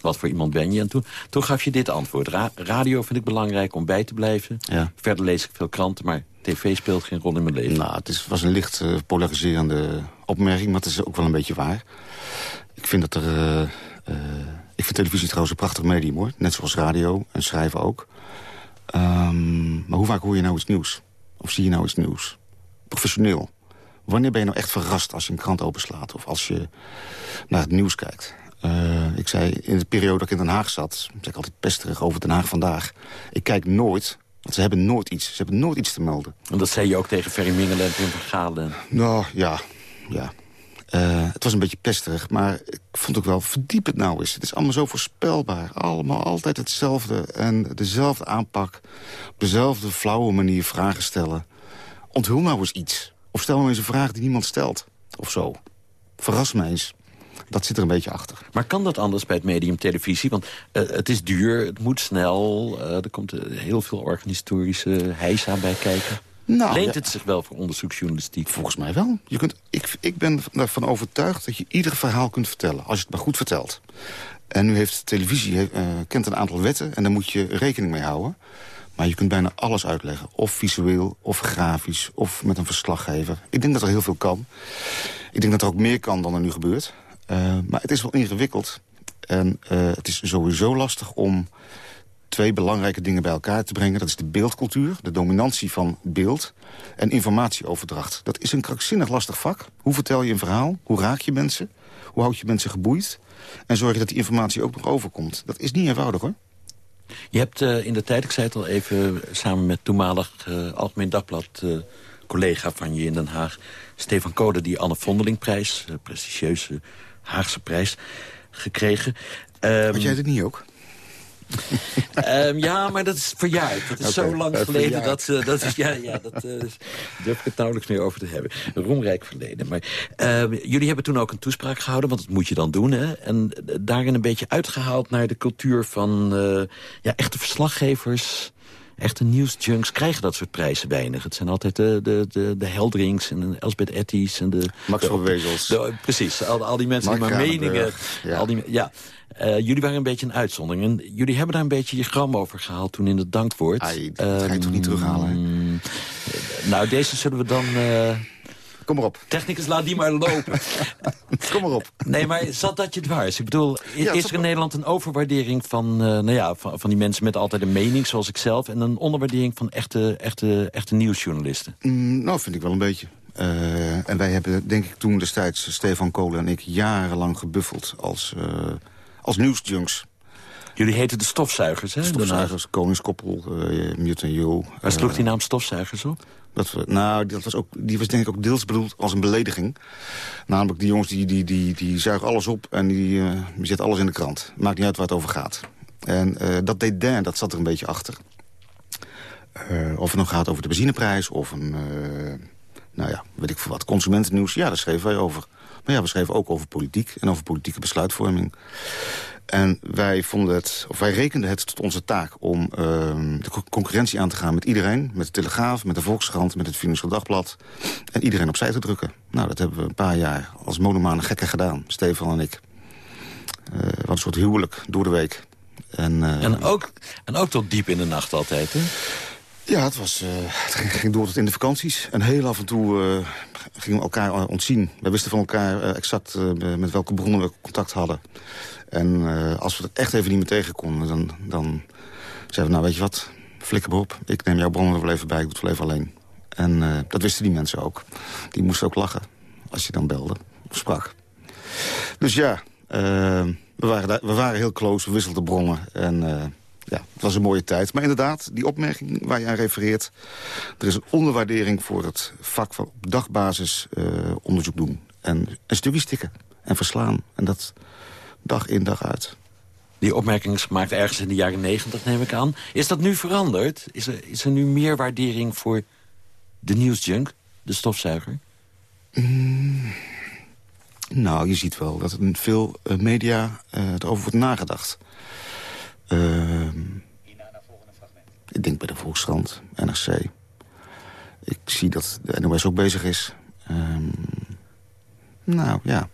wat voor iemand ben je? En toen, toen gaf je dit antwoord. Ra- radio vind ik belangrijk om bij te blijven. Ja. Verder lees ik veel kranten, maar tv speelt geen rol in mijn leven. Nou, het is, was een licht eh, polariserende opmerking, maar het is ook wel een beetje waar. Ik vind dat er... eh, eh, ik vind televisie trouwens een prachtig medium, hoor. Net zoals radio en schrijven ook. Ehm, maar hoe vaak hoor je nou iets nieuws? Of zie je nou iets nieuws? Professioneel. Wanneer ben je nou echt verrast als je een krant openslaat... of als je naar het nieuws kijkt? Eh, ik zei, in de periode dat ik in Den Haag zat... zei ik altijd pesterig over Den Haag vandaag. Ik kijk nooit, want ze hebben nooit iets. Ze hebben nooit iets te melden. En dat zei je ook tegen Ferry Mingelen en Pim van Galen. Nou, ja, ja. Eh, het was een beetje pesterig, maar ik vond ook wel, verdiep het nou eens. Het is allemaal zo voorspelbaar. Allemaal altijd hetzelfde. En dezelfde aanpak. Op dezelfde flauwe manier vragen stellen. Onthul nou eens iets. Of stel nou eens een vraag die niemand stelt. Of zo. Verras me eens. Dat zit er een beetje achter. Maar kan dat anders bij het medium televisie? Want eh, het is duur, het moet snel. eh, er komt eh, heel veel organisatorische heisa bij kijken. Nou, Leent ja. het zich wel voor onderzoeksjournalistiek? Volgens mij wel. Je kunt, ik, ik ben ervan overtuigd dat je ieder verhaal kunt vertellen. Als je het maar goed vertelt. En nu heeft televisie kent een aantal wetten en daar moet je rekening mee houden. Maar je kunt bijna alles uitleggen. Of visueel, of grafisch, of met een verslaggever. Ik denk dat er heel veel kan. Ik denk dat er ook meer kan dan er nu gebeurt. Eh, maar het is wel ingewikkeld. En eh, het is sowieso lastig om twee belangrijke dingen bij elkaar te brengen. Dat is de beeldcultuur, de dominantie van beeld en informatieoverdracht. Dat is een krankzinnig lastig vak. Hoe vertel je een verhaal? Hoe raak je mensen? Hoe houd je mensen geboeid? En zorg je dat die informatie ook nog overkomt. Dat is niet eenvoudig hoor. Je hebt eh, in de tijd, ik zei het al even... samen met toenmalig Algemeen Dagblad... eh, collega van je in Den Haag, Stefan Code... die Anne Vondelingprijs, prestigieuze Haagse prijs, gekregen. Um, Had jij het niet ook? um, ja, maar dat is verjaard. Dat is Okay, zo lang geleden. Dat, uh, dat is, ja, ja, dat uh, durf ik het nauwelijks meer over te hebben. Een roemrijk verleden. Maar uh, jullie hebben toen ook een toespraak gehouden, want dat moet je dan doen. Hè? En daarin een beetje uitgehaald naar de cultuur van ja, echte verslaggevers. Echte nieuwsjunks krijgen dat soort prijzen weinig. Het zijn altijd de, de, de, de Heldrings en de Elsbeth Etties en de... Max van Wezels. Precies, al, al die mensen Mark die maar meningen... Ja. Al die, ja. Uh, jullie waren een beetje een uitzondering. En jullie hebben daar een beetje je gram over gehaald toen in het dankwoord. Ai, dat um, ga je toch niet terughalen? Uh, nou, deze zullen we dan... Uh, Kom maar op. Technicus, laat die maar lopen. <laughs> Kom maar op. Nee, maar zat dat je dwars? Ik bedoel, ja, is er in Nederland een overwaardering van, uh, nou ja, van, van die mensen met altijd een mening, zoals ik zelf... en een onderwaardering van echte, echte, echte nieuwsjournalisten? Mm, nou, vind ik wel een beetje. Uh, en wij hebben, denk ik, toen destijds, Stefan Kolen en ik... jarenlang gebuffeld als, uh, als nieuwsjunks. Jullie heten de stofzuigers, hè? De stofzuigers, Koningskoppel, uh, Mute en Jo. Waar sloeg die naam stofzuigers op? Dat we, nou, dat was ook, die was denk ik ook deels bedoeld als een belediging. Namelijk die jongens die, die, die, die zuigen alles op en die, uh, die zetten alles in de krant. Maakt niet uit waar het over gaat. En uh, dat deed Dan, dat zat er een beetje achter. Uh, of het nog gaat over de benzineprijs of een, nou ja, weet ik veel wat, consumentennieuws. Ja, daar schreven wij over. Maar ja, we schreven ook over politiek en over politieke besluitvorming. En wij vonden het, of wij rekenden het tot onze taak om uh, de concurrentie aan te gaan met iedereen. Met de Telegraaf, met de Volkskrant, met het Financieel Dagblad. En iedereen opzij te drukken. Nou, dat hebben we een paar jaar als monomane gekken gedaan, Stefan en ik. Uh, wat een soort huwelijk door de week. En, uh, en, ook, en ook tot diep in de nacht altijd, hè? Ja, het, was, uh, het ging, ging, door tot in de vakanties. En heel af en toe uh, gingen we elkaar ontzien. We wisten van elkaar uh, exact met welke bronnen we contact hadden. En als we het echt even niet meer tegen konden, dan, dan zeiden we, nou weet je wat, flikker op. Ik neem jouw bronnen wel even bij, ik doe het wel even alleen. En uh, dat wisten die mensen ook. Die moesten ook lachen als je dan belde of sprak. Dus ja, uh, we, waren daar, we waren heel close, we wisselden bronnen. En ja, het was een mooie tijd. Maar inderdaad, die opmerking waar je aan refereert... er is een onderwaardering voor het vak van op dagbasis onderzoek doen. En, en stukjes stikken en verslaan. En dat dag in dag uit. Die opmerking is gemaakt ergens in de jaren negentig, neem ik aan. Is dat nu veranderd? Is er, is er nu meer waardering voor de nieuwsjunk, de stofzuiger? Mm, nou, je ziet wel dat er in veel uh, media uh, erover wordt nagedacht. Uh, ik denk bij de Volkskrant, NRC. Ik zie dat de NOS ook bezig is. Um, nou, ja.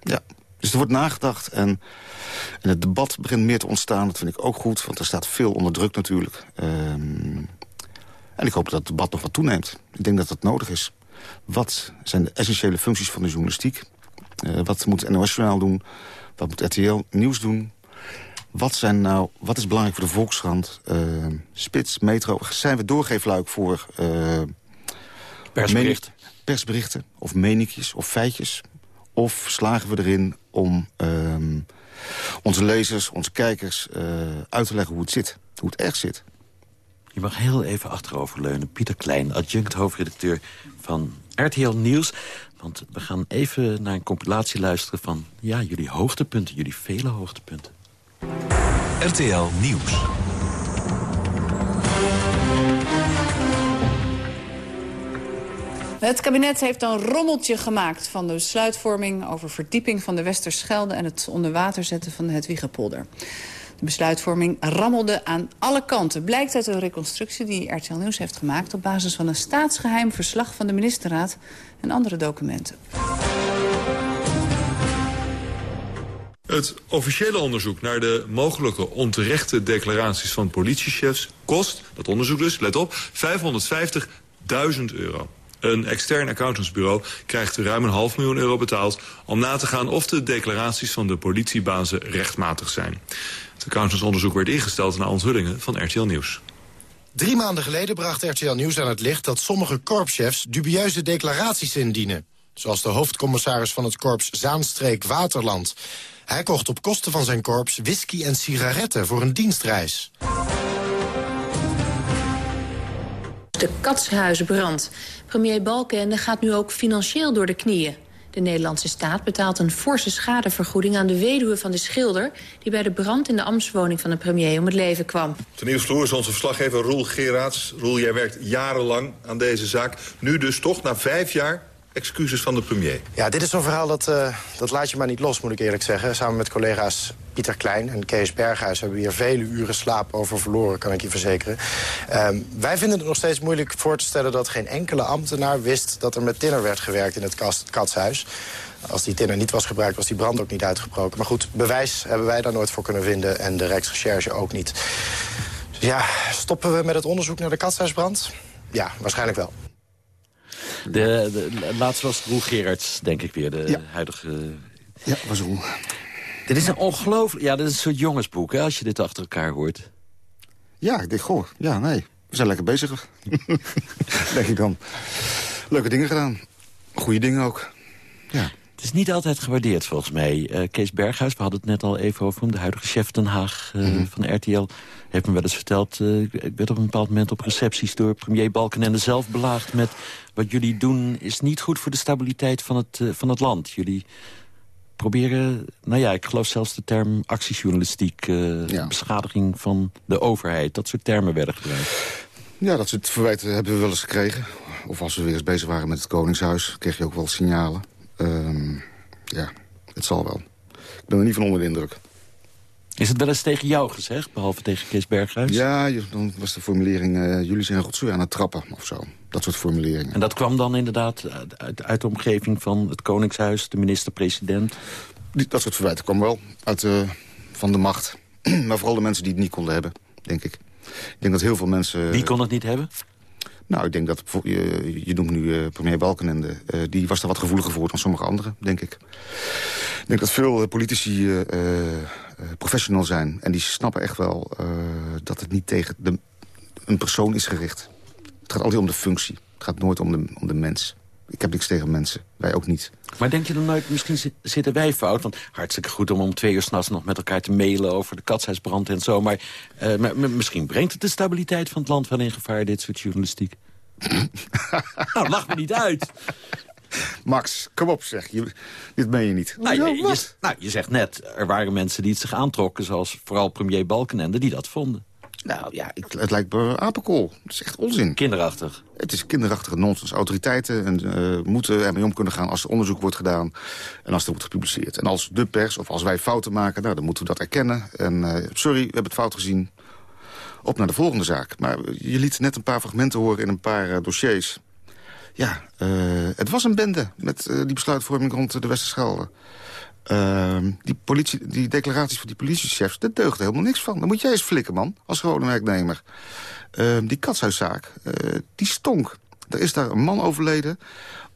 Ja, dus er wordt nagedacht en, en, het debat begint meer te ontstaan. Dat vind ik ook goed, want er staat veel onder druk natuurlijk. Um, en ik hoop dat het debat nog wat toeneemt. Ik denk dat dat nodig is. Wat zijn de essentiële functies van de journalistiek? Uh, wat moet het NOS-journaal doen? Wat moet RTL Nieuws doen? Wat, zijn nou, wat is belangrijk voor de Volkskrant? Uh, spits, metro, zijn we doorgeefluik voor... Uh, persberichten. persberichten of meninkjes of feitjes? Of slagen we erin om um, onze lezers, onze kijkers uh, uit te leggen hoe het zit? Hoe het echt zit? Je mag heel even achteroverleunen. Pieter Klein, adjunct hoofdredacteur van RTL Nieuws. Want we gaan even naar een compilatie luisteren van ja, jullie hoogtepunten. Jullie vele hoogtepunten. RTL Nieuws. Het kabinet heeft een rommeltje gemaakt van de besluitvorming... over verdieping van de Westerschelde en het onder water zetten van het Wiegepolder. De besluitvorming rammelde aan alle kanten. Blijkt uit een reconstructie die RTL Nieuws heeft gemaakt... op basis van een staatsgeheim verslag van de ministerraad en andere documenten. Het officiële onderzoek naar de mogelijke onterechte declaraties van politiechefs kost, dat onderzoek dus, let op, 550.000 euro. Een extern accountantsbureau krijgt ruim een half miljoen euro betaald... om na te gaan of de declaraties van de politiebazen rechtmatig zijn. Het accountantsonderzoek werd ingesteld na onthullingen van RTL Nieuws. Drie maanden geleden bracht RTL Nieuws aan het licht... dat sommige korpschefs dubieuze declaraties indienen. Zoals de hoofdcommissaris van het korps Zaanstreek Waterland. Hij kocht op kosten van zijn korps whisky en sigaretten voor een dienstreis. De katshuizenbrand. Premier Balkenende gaat nu ook financieel door de knieën. De Nederlandse staat betaalt een forse schadevergoeding aan de weduwe van de schilder... die bij de brand in de ambtswoning van de premier om het leven kwam. Ten nieuwsvloer is onze verslaggever Roel Geraerts. Roel, jij werkt jarenlang aan deze zaak. Nu dus toch, na vijf jaar, excuses van de premier. Ja, dit is zo'n verhaal dat, uh, dat laat je maar niet los, moet ik eerlijk zeggen. Samen met collega's Pieter Klein en Kees Berghuis... hebben we hier vele uren slaap over verloren, kan ik je verzekeren. Um, wij vinden het nog steeds moeilijk voor te stellen... dat geen enkele ambtenaar wist dat er met tinner werd gewerkt in het katshuis. Als die tinner niet was gebruikt, was die brand ook niet uitgebroken. Maar goed, bewijs hebben wij daar nooit voor kunnen vinden... en de Rijksrecherche ook niet. Dus ja, stoppen we met het onderzoek naar de katshuisbrand? Ja, waarschijnlijk wel. De, de, laatste was Roel Gerards, denk ik weer, de ja. huidige... Ja, was Roel. Dit is een ongelooflijk... Ja, dit is een soort jongensboek, hè, als je dit achter elkaar hoort. Ja, ik denk, goh, ja, nee. We zijn lekker bezig. <laughs> denk ik dan. Leuke dingen gedaan. Goede dingen ook. Ja. Het is niet altijd gewaardeerd, volgens mij. Uh, Kees Berghuis, we hadden het net al even over hem... de huidige chef Den Haag uh, mm -hmm. van RTL, heeft me wel eens verteld... Uh, ik werd op een bepaald moment op recepties door premier Balkenende zelf belaagd... met wat jullie doen is niet goed voor de stabiliteit van het, van het land. Jullie proberen, nou ja, ik geloof zelfs de term actiejournalistiek... Ja. beschadiging van de overheid, dat soort termen werden gebruikt. Ja, dat soort verwijten hebben we wel eens gekregen. Of als we weer eens bezig waren met het Koningshuis, kreeg je ook wel signalen. Um, ja, het zal wel. Ik ben er niet van onder de indruk. Is het wel eens tegen jou gezegd, behalve tegen Kees Berghuis? Ja, dan was de formulering... Uh, jullie zijn rotzooi aan het trappen, of zo. Dat soort formuleringen. En dat kwam dan inderdaad uit, uit de omgeving van het Koningshuis, de minister-president? Dat soort verwijten kwam wel uit uh, van de macht. <clears throat> maar vooral de mensen die het niet konden hebben, denk ik. Ik denk dat heel veel mensen... Wie kon het niet hebben? Nou, ik denk dat, je, je noemt nu uh, premier Balkenende... Uh, die was er wat gevoeliger voor dan sommige anderen, denk ik. Ik denk dat veel politici uh, professional zijn. En die snappen echt wel dat het niet tegen de een persoon is gericht. Het gaat altijd om de functie. Het gaat nooit om de, om de mens. Ik heb niks tegen mensen. Wij ook niet. Maar denk je dan nooit, misschien zitten wij fout? Want hartstikke goed om om twee uur s'nachts nog met elkaar te mailen... over de katshuisbrand en zo. Maar, uh, maar, misschien brengt het de stabiliteit van het land wel in gevaar... dit soort journalistiek. <laughs> nou, lach me niet uit. Max, kom op zeg. Je, dit meen je niet. Nou je, je, nou, je zegt net, er waren mensen die het zich aantrokken... zoals vooral premier Balkenende, die dat vonden. Nou ja, ik, het lijkt me apenkool. Het is echt onzin. Kinderachtig. Het is kinderachtige nonsens. Autoriteiten en, uh, moeten ermee om kunnen gaan als er onderzoek wordt gedaan... en als er wordt gepubliceerd. En als de pers of als wij fouten maken, nou, dan moeten we dat erkennen. En uh, sorry, we hebben het fout gezien. Op naar de volgende zaak. Maar je liet net een paar fragmenten horen in een paar uh, dossiers. Ja, het was een bende met die besluitvorming rond de Westerschelde. Uh, die, politie, die declaraties van die politiechefs, daar deugde helemaal niks van. Dan moet jij eens flikken, man, als gewone werknemer. Uh, die katshuiszaak, uh, die stonk. Er is daar een man overleden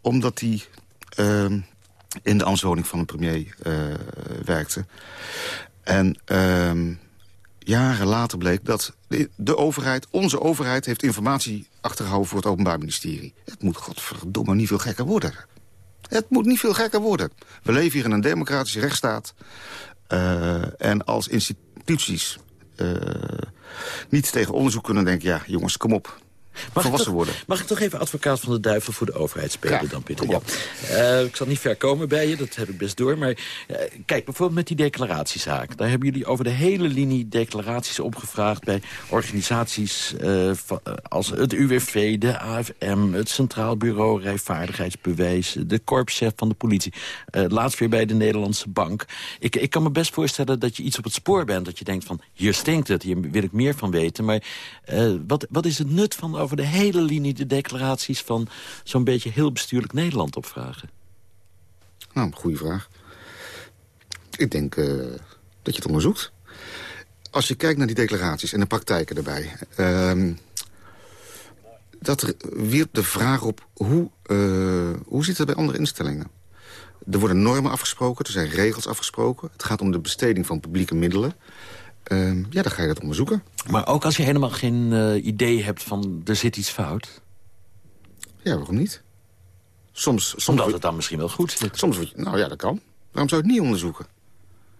omdat hij ehm, in de ambtswoning van een premier eh, werkte. En ehm, jaren later bleek dat de, de, overheid, onze overheid... heeft informatie achtergehouden voor het Openbaar Ministerie. Het moet godverdomme niet veel gekker worden. Het moet niet veel gekker worden. We leven hier in een democratische rechtsstaat. Uh, en als instituties uh, niet tegen onderzoek kunnen denken... ja, jongens, kom op, Mag volwassen toch, worden. Mag ik toch even advocaat van de duivel voor de overheid spelen dan, Pieter? Ja. Uh, ik zal niet ver komen bij je, dat heb ik best door. Maar uh, kijk, bijvoorbeeld met die declaratiezaak. Daar hebben jullie over de hele linie declaraties opgevraagd... bij organisaties uh, als het UWV, de AFM... het Centraal Bureau Rijvaardigheidsbewijs... de korpschef van de politie. laatst weer bij de Nederlandse Bank. Ik, ik kan me best voorstellen dat je iets op het spoor bent. Dat je denkt van, hier stinkt het, hier wil ik meer van weten. Maar wat, wat is het nut van over de hele linie de declaraties van zo'n beetje heel bestuurlijk Nederland opvragen? Nou, goede vraag. Ik denk uh, dat je het onderzoekt. Als je kijkt naar die declaraties en de praktijken erbij... Uh, dat wierp de vraag op hoe, uh, hoe zit het bij andere instellingen? Er worden normen afgesproken, er zijn regels afgesproken. Het gaat om de besteding van publieke middelen. Uh, ja, dan ga je dat onderzoeken. Maar ook als je helemaal geen uh, idee hebt van er zit iets fout? Ja, waarom niet? Soms, soms Omdat het dan misschien wel goed zit. Soms nou ja, dat kan. Waarom zou je het niet onderzoeken?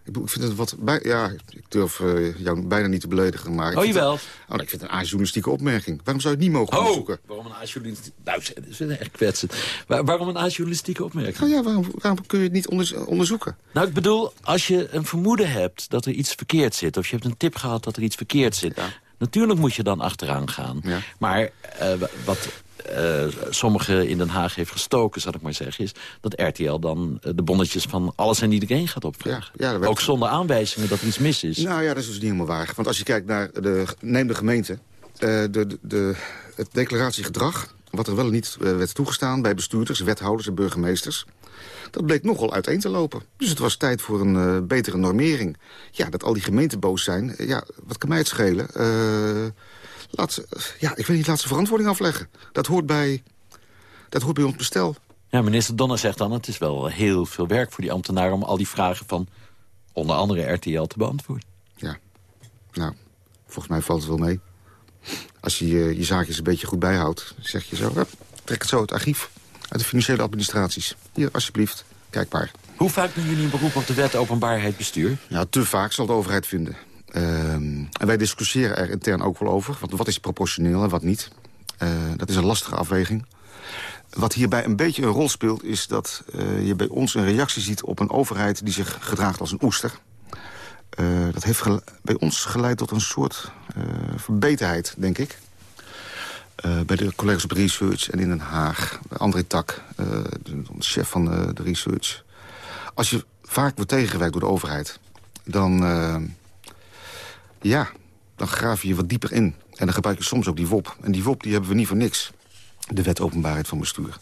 Ik, vind het wat... Bij, ja, ik durf uh, jou bijna niet te beledigen, maar... Oh, jawel? Het, oh, ik vind het een ajournalistieke opmerking. Waarom zou je het niet mogen oh, onderzoeken? waarom een ajournalistieke... Nou, dat is echt kwetsend. Waar, waarom een ajournalistieke opmerking? Nou ja, waarom, waarom kun je het niet onder, onderzoeken? Nou, ik bedoel, als je een vermoeden hebt dat er iets verkeerd zit... of je hebt een tip gehad dat er iets verkeerd zit... Ja. Natuurlijk moet je dan achteraan gaan. Ja. Maar uh, wat uh, sommigen in Den Haag heeft gestoken, zal ik maar zeggen... is dat RTL dan uh, de bonnetjes van alles en iedereen gaat opvragen. Ja, ja, Ook zonder aanwijzingen dat er iets mis is. Nou ja, dat is dus niet helemaal waar. Want als je kijkt naar de, neem de gemeente... Uh, de, de, de, het declaratiegedrag, wat er wel niet werd toegestaan... bij bestuurders, wethouders en burgemeesters... dat bleek nogal uiteen te lopen. Dus het was tijd voor een betere normering. Ja, dat al die gemeenten boos zijn, ja, wat kan mij het schelen... Laat ze, ja, ik weet niet, laat ze verantwoording afleggen. Dat hoort bij, dat hoort bij ons bestel. Ja, minister Donner zegt dan... het is wel heel veel werk voor die ambtenaren... om al die vragen van onder andere RTL te beantwoorden. Ja, nou, volgens mij valt het wel mee. Als je je, je zaakjes een beetje goed bijhoudt, zeg je zo... trek het zo het archief uit de financiële administraties. Hier, alsjeblieft, kijk maar. Hoe vaak doen jullie een beroep op de wet openbaarheid bestuur? Ja, te vaak zal de overheid vinden. Uh, en wij discussiëren er intern ook wel over. Want wat is proportioneel en wat niet? Uh, dat is een lastige afweging. Wat hierbij een beetje een rol speelt... is dat uh, je bij ons een reactie ziet op een overheid... die zich gedraagt als een oester. Uh, dat heeft bij ons geleid tot een soort verbeterheid, denk ik. bij de collega's op research en in Den Haag. André Tak, de chef van de research. Als je vaak wordt tegengewerkt door de overheid... dan ja, dan graaf je je wat dieper in. En dan gebruik je soms ook die WOP. En die WOP die hebben we niet voor niks. De wet openbaarheid van bestuur.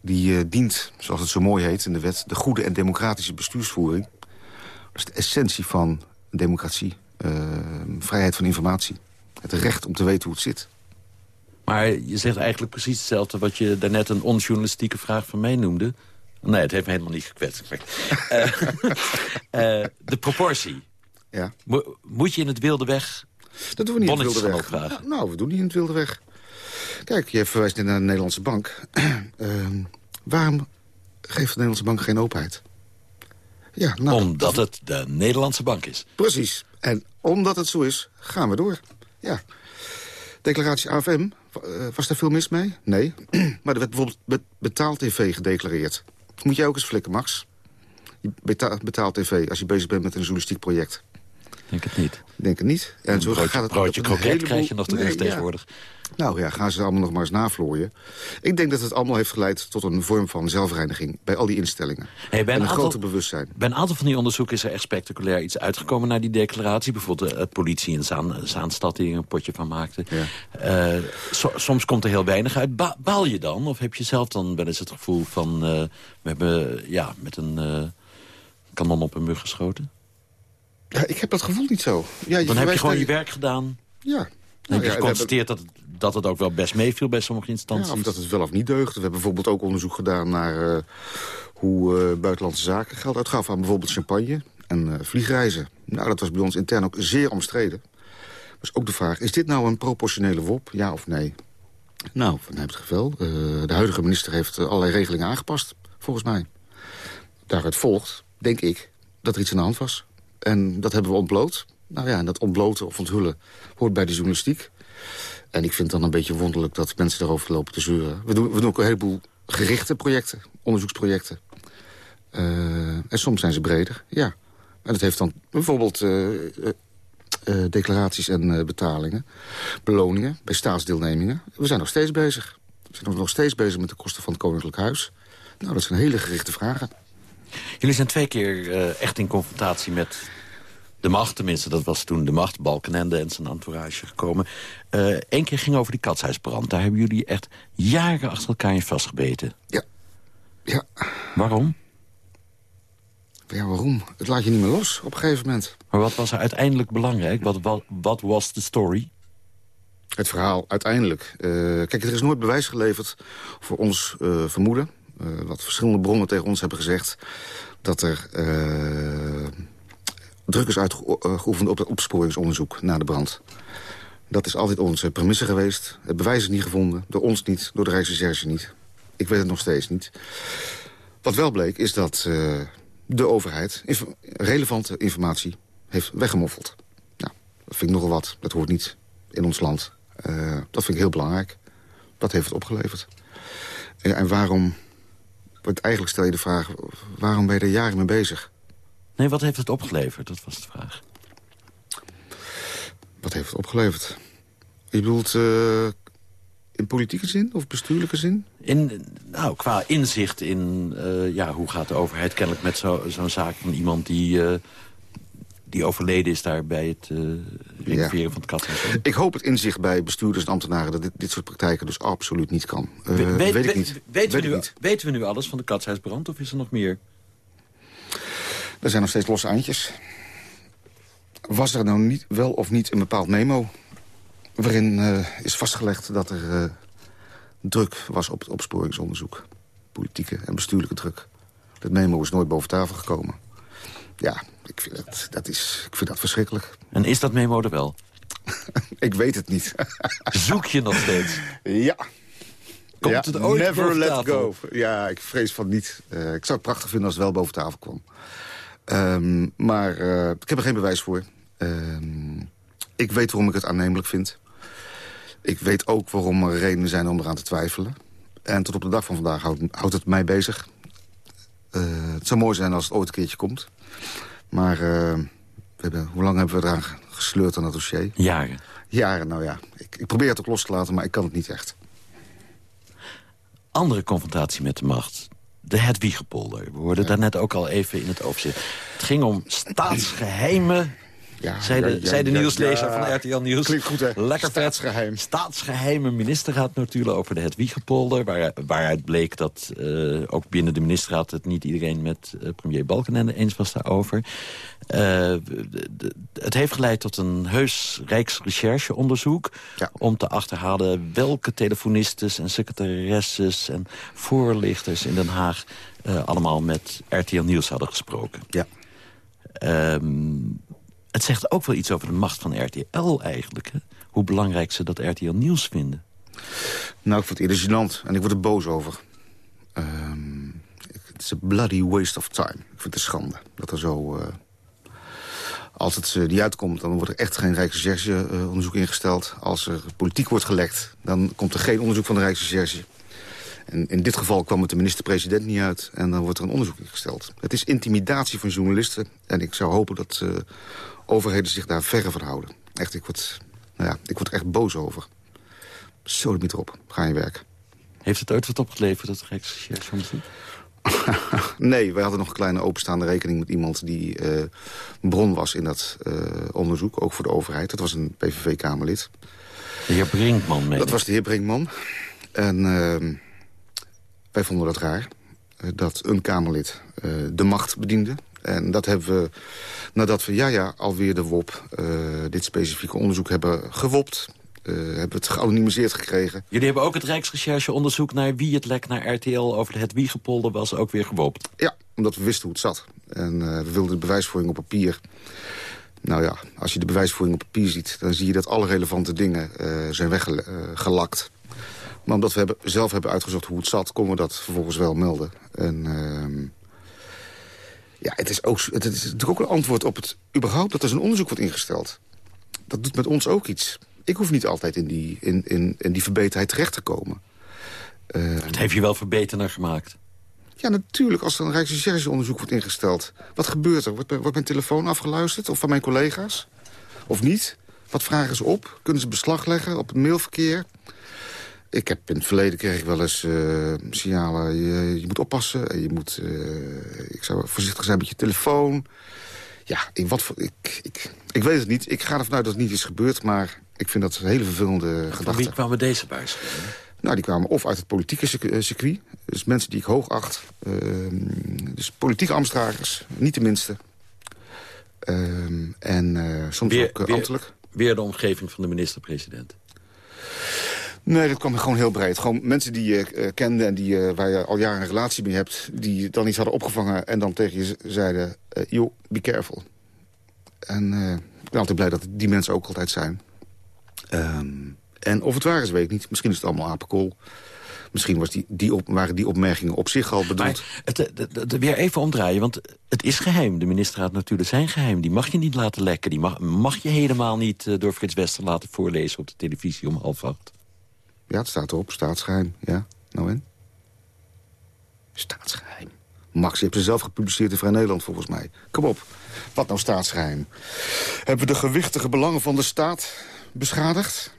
Die uh, dient, zoals het zo mooi heet in de wet... de goede en democratische bestuursvoering. Dat is de essentie van democratie. Uh, vrijheid van informatie. Het recht om te weten hoe het zit. Maar je zegt eigenlijk precies hetzelfde... wat je daarnet een onjournalistieke vraag van mij noemde. Nee, het heeft me helemaal niet gekwetst. uh, <laughs> de proportie. Ja. Mo moet je in het wilde weg Dat doen we niet in het wilde weg. opvragen. Nou, we doen niet in het wilde weg. Kijk, je verwijst net naar de Nederlandse bank. <clears throat> Ehm, waarom geeft de Nederlandse bank geen openheid? Ja, nou, Omdat het de Nederlandse bank is. Precies. En omdat het zo is, gaan we door. Ja. Declaratie AFM, eh, was daar veel mis mee? Nee. <clears throat> maar er werd bijvoorbeeld be- betaald tv gedeclareerd. Dat moet jij ook eens flikken, Max. Je beta betaalt tv als je bezig bent met een journalistiek project. Denk het niet. Denk het niet. En Een zo broodje- gaat het broodje een kroket heleboel- krijg je nog terug Nee, ja. tegenwoordig. Nou ja, gaan ze allemaal nog maar eens navlooien. Ik denk dat het allemaal heeft geleid tot een vorm van zelfreiniging... bij al die instellingen. Hey, bij en een een aantal- groter bewustzijn. Bij een aantal van die onderzoeken is er echt spectaculair iets uitgekomen... naar die declaratie. Bijvoorbeeld de politie in Zaan, Zaanstad die er een potje van maakte. Eh, so- soms komt er heel weinig uit. Ba- baal je dan? Of heb je zelf dan wel eens het gevoel van... eh, we hebben ja, met een eh, kanon op een mug geschoten? Ja, ik heb dat gevoel niet zo. Ja, dan heb je gewoon naar- je werk gedaan. Ja. Dan Nou heb je ja, geconstateerd dat, het- dat het ook wel best meeviel bij sommige Ja, instanties. of dat het wel of niet deugt. We hebben bijvoorbeeld ook onderzoek gedaan naar eh, hoe eh, buitenlandse zaken geld uitgaven aan bijvoorbeeld champagne en eh, vliegreizen. Nou, dat was bij ons intern ook zeer omstreden. Dus ook de vraag, is dit nou een proportionele WOP, ja of nee? Nou, van het geval. De huidige minister heeft allerlei regelingen aangepast, volgens mij. Daaruit volgt, denk ik, dat er iets aan de hand was. En dat hebben we ontbloot. Nou ja, en dat ontbloten of onthullen hoort bij de journalistiek. En ik vind het dan een beetje wonderlijk dat mensen daarover lopen te zeuren. We doen, we ook een heleboel gerichte projecten, onderzoeksprojecten. Eh, en soms zijn ze breder, ja. En dat heeft dan bijvoorbeeld eh, eh, declaraties en betalingen, beloningen bij staatsdeelnemingen. We zijn nog steeds bezig. We zijn nog steeds bezig met de kosten van het Koninklijk Huis. Nou, dat zijn hele gerichte vragen. Jullie zijn twee keer eh, echt in confrontatie met de macht. Tenminste, dat was toen de macht. Balkenende en zijn entourage gekomen. Eén keer ging over die katshuisbrand. Daar hebben jullie echt jaren achter elkaar in vastgebeten. Ja. Ja. Waarom? Ja, waarom? Het laat je niet meer los op een gegeven moment. Maar wat was er uiteindelijk belangrijk? Wat, wat, wat was de story? Het verhaal uiteindelijk. Eh, kijk, er is nooit bewijs geleverd voor ons eh, vermoeden. Eh, wat verschillende bronnen tegen ons hebben gezegd... dat er eh, druk is uitgeoefend op het opsporingsonderzoek na de brand. Dat is altijd onze premisse geweest. Het bewijs is niet gevonden. Door ons niet, door de Rijksrecherche niet. Ik weet het nog steeds niet. Wat wel bleek is dat eh, de overheid relevante informatie heeft weggemoffeld. Nou, dat vind ik nogal wat. Dat hoort niet in ons land. Eh, dat vind ik heel belangrijk. Dat heeft het opgeleverd. En waarom... Want eigenlijk stel je de vraag... waarom ben je er jaren mee bezig? Nee, wat heeft het opgeleverd? Dat was de vraag. Wat heeft het opgeleverd? Je bedoelt eh, in politieke zin of bestuurlijke zin? In, nou, qua inzicht in eh, ja, hoe gaat de overheid kennelijk met zo- zo'n zaak van iemand die, eh, die overleden is daar bij het uh, renoveren van het kathuis. Ik hoop het inzicht bij bestuurders en ambtenaren... dat dit, dit soort praktijken dus absoluut niet kan. Eh, We- weet, weet ik weet- niet. Weten, Weet we nu, niet. weten we nu alles van de katshuisbrand of is er nog meer? Er zijn nog steeds losse eindjes. Was er nou niet, wel of niet een bepaald memo... waarin eh, is vastgelegd dat er druk was op het opsporingsonderzoek. Politieke en bestuurlijke druk. Dat memo is nooit boven tafel gekomen. Ja, ik vind dat, dat, is, ik vind dat verschrikkelijk. En is dat memo er wel? <laughs> ik weet het niet. <laughs> Zoek je nog steeds? Ja. Komt Ja, het ooit Never let tafel? go. Ja, ik vrees van niet. Eh, ik zou het prachtig vinden als het wel boven tafel kwam. Ehm, maar eh, ik heb er geen bewijs voor. Ehm, ik weet waarom ik het aannemelijk vind. Ik weet ook waarom er redenen zijn om eraan te twijfelen. En tot op de dag van vandaag houdt, houdt het mij bezig. Eh, het zou mooi zijn als het ooit een keertje komt. Maar eh, we hebben, hoe lang hebben we eraan gesleurd aan dat dossier? Jaren. Jaren, nou ja. Ik, ik probeer het ook los te laten, maar ik kan het niet echt. Andere confrontatie met de macht. De Hedwiegepolder. We hoorden daar net ook al even in het overzicht. Het ging om zei de, ja, ja, zei de ja, nieuwslezer van RTL Nieuws. Klinkt goed, hè? Lekker vet. Staatsgeheim. Staatsgeheime ministerraadnotulen over de Hedwiegepolder. Waar, waaruit bleek dat eh, ook binnen de ministerraad... het niet iedereen met eh, premier Balkenende eens was daarover. De- de- het heeft geleid tot een heus rijksrechercheonderzoek... om te achterhalen welke telefonistes en secretaresses... en voorlichters in Den Haag allemaal met RTL Nieuws hadden gesproken. Ja. Ehm, het zegt ook wel iets over de macht van RTL eigenlijk. Hè? Hoe belangrijk ze dat RTL Nieuws vinden. Nou, ik vond het gênant en ik word er boos over. Ehm, het is een bloody waste of time. Ik vind het een schande dat er zo... Uh, als het uh, uitkomt, dan wordt er echt geen Rijksrecherche-onderzoek ingesteld. Als er politiek wordt gelekt, dan komt er geen onderzoek van de Rijksrecherche. En in dit geval kwam het de minister-president niet uit. En dan wordt er een onderzoek ingesteld. Het is intimidatie van journalisten. En ik zou hopen dat uh, overheden zich daar verre van houden. Echt, ik word, nou ja, ik word er echt boos over. Zo de erop. Ga je werk. Heeft het ooit wat opgeleverd, dat onderzoek? <laughs> nee, wij hadden nog een kleine openstaande rekening met iemand die uh, bron was in dat uh, onderzoek. Ook voor de overheid. Dat was een PVV-Kamerlid. De heer Brinkman, mee. Dat was de heer Brinkman. En uh, wij vonden dat raar. dat een Kamerlid de macht bediende. En dat hebben we, nadat we ja ja alweer de WOP... dit specifieke onderzoek hebben gewopt uh, hebben het geanonimiseerd gekregen. Jullie hebben ook het Rijksrecherche-onderzoek naar wie het lek naar RTL over het wiegepolder was ook weer gewopt. Ja, omdat we wisten hoe het zat. En uh, we wilden de bewijsvoering op papier. Nou ja, als je de bewijsvoering op papier ziet... dan zie je dat alle relevante dingen zijn weggelakt. Maar omdat we hebben, zelf hebben uitgezocht hoe het zat... konden we dat vervolgens wel melden. En ehm, ja, het is, ook, het is natuurlijk ook een antwoord op het... überhaupt dat er zo'n onderzoek wordt ingesteld. Dat doet met ons ook iets ik hoef niet altijd in die, in, in, in die verbeterheid terecht te komen. Uh, het heeft je wel verbeterder gemaakt. Ja, natuurlijk. Als er een Rijksrecherche-onderzoek wordt ingesteld. Wat gebeurt er? Wordt, wordt mijn telefoon afgeluisterd? Of van mijn collega's? Of niet? Wat vragen ze op? Kunnen ze beslag leggen op het mailverkeer? Ik heb in het verleden kreeg ik wel eens uh, signalen... Je, je, moet oppassen. En je moet, uh, ik zou voorzichtig zijn met je telefoon. Ja, ik, wat voor, ik, ik, ik weet het niet. Ik ga ervan uit dat het niet is gebeurd, maar ik vind dat een hele vervelende gedachte. wie kwamen deze buis? Nou, die kwamen of uit het politieke eh, circuit. Dus mensen die ik hoog acht. Uh, dus politieke ambtsdragers, niet de minste. Uh, en soms weer, ook ambtelijk. Weer de omgeving van de minister-president? Nee, dat kwam gewoon heel breed. Gewoon mensen die je uh, kende en die, uh, waar je al jaren een relatie mee hebt... die dan iets hadden opgevangen en dan tegen je zeiden... Joh, be careful. En ik ben altijd blij dat die mensen ook altijd zijn. Um, en of het waar is, weet ik niet. Misschien is het allemaal apenkool. Misschien was die, die op, waren die opmerkingen op zich al bedoeld. Het, weer even omdraaien, want het is geheim. De minister had natuurlijk zijn geheim. Die mag je niet laten lekken. Die mag, mag je helemaal niet door Frits Wester laten voorlezen op de televisie om half acht. Ja, het staat erop. Staatsgeheim. Ja, nou en? Staatsgeheim. Max, je hebt ze zelf gepubliceerd in Vrij Nederland, volgens mij. Kom op. Wat nou staatsgeheim? Hebben we de gewichtige belangen van de staat beschadigd?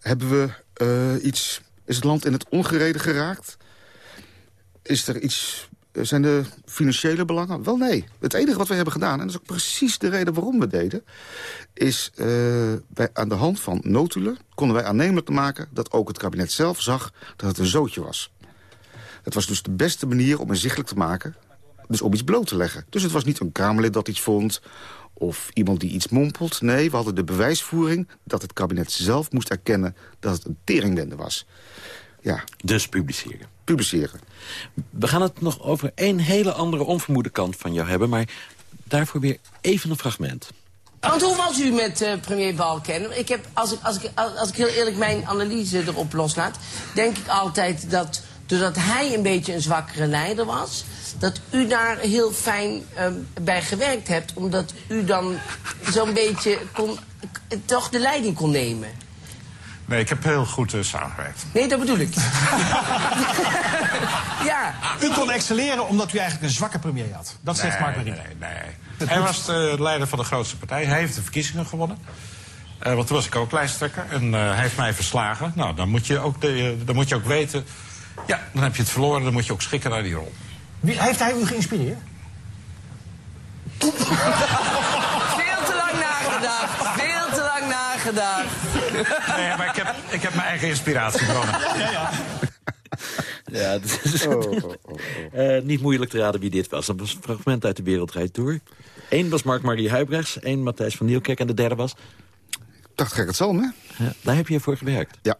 Hebben we uh, iets... Is het land in het ongereden geraakt? Is er iets... Zijn de financiële belangen? Wel nee. Het enige wat we hebben gedaan, en dat is ook precies de reden waarom we deden... is uh, aan de hand van notulen konden wij aannemelijk maken... dat ook het kabinet zelf zag dat het een zootje was. Het was dus de beste manier om inzichtelijk te maken... dus om iets bloot te leggen. Dus het was niet een Kamerlid dat iets vond of iemand die iets mompelt. Nee, we hadden de bewijsvoering dat het kabinet zelf moest erkennen... dat het een teringwende was. Ja. Dus publiceren. Publiceren. We gaan het nog over een hele andere onvermoede kant van jou hebben... maar daarvoor weer even een fragment. Want hoe was u met uh, premier Balken? Ik heb, als ik, als, ik, als ik heel eerlijk mijn analyse erop loslaat... denk ik altijd dat doordat hij een beetje een zwakkere leider was dat u daar heel fijn uh, bij gewerkt hebt. Omdat u dan zo'n beetje kon, toch de leiding kon nemen. Nee, ik heb heel goed uh, samengewerkt. Nee, dat bedoel ik. <laughs> ja. U kon excelleren omdat u eigenlijk een zwakke premier had. Dat zegt Mark Marie. Nee, nee. Hij was de leider van de grootste partij. Hij heeft de verkiezingen gewonnen. Uh, want toen was ik ook lijsttrekker. En uh, hij heeft mij verslagen. Nou, dan moet, je ook de, dan moet je ook weten... Ja, dan heb je het verloren. Dan moet je ook schikken naar die rol. Wie, heeft hij u geïnspireerd? Veel te lang nagedacht. Veel te lang nagedacht. Nee, maar ik heb, ik heb mijn eigen inspiratiebronnen. Ja, ja. Ja, het is oh, oh, oh, uh, niet moeilijk te raden wie dit was. Dat was een fragment uit de Wereldrijd Tour. Eén was Mark-Marie Huibrechts, één Matthijs van Nieuwkerk... en de derde was... Ik dacht, gek het zal, hè? Ja, daar heb je voor gewerkt? Ja.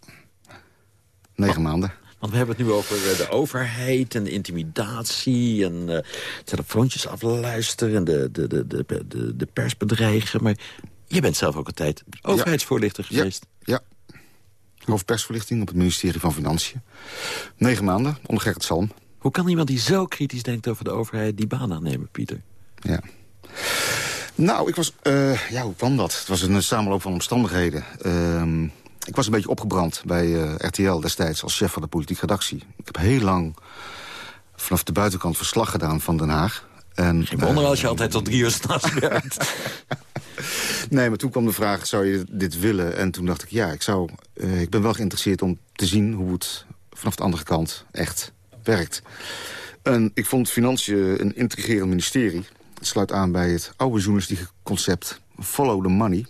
Negen maanden. Want we hebben het nu over eh, de overheid en de intimidatie... en uh, telefoontjes afluisteren en de, de, de, de, de, de persbedreigen. Maar je bent zelf ook een tijd overheidsvoorlichter geweest. Ja, ja. hoofdpersverlichting op het ministerie van Financiën. Negen maanden, onder Gerrit Salm. Hoe kan iemand die zo kritisch denkt over de overheid die baan aannemen, Pieter? Ja. Nou, ik was... Uh, ja, hoe kwam dat? Het was een samenloop van omstandigheden. Uh, ik was een beetje opgebrand bij uh, RTL destijds als chef van de politieke redactie. Ik heb heel lang vanaf de buitenkant verslag gedaan van Den Haag. En, Geen wonder als je altijd tot drie uur s'nachts <laughs> werkt. <laughs> nee, maar toen kwam de vraag, zou je dit willen? En toen dacht ik, ja, ik, zou, uh, ik ben wel geïnteresseerd om te zien... hoe het vanaf de andere kant echt werkt. En ik vond financiën een intrigerend ministerie. Het sluit aan bij het oude journalistieke concept follow the money.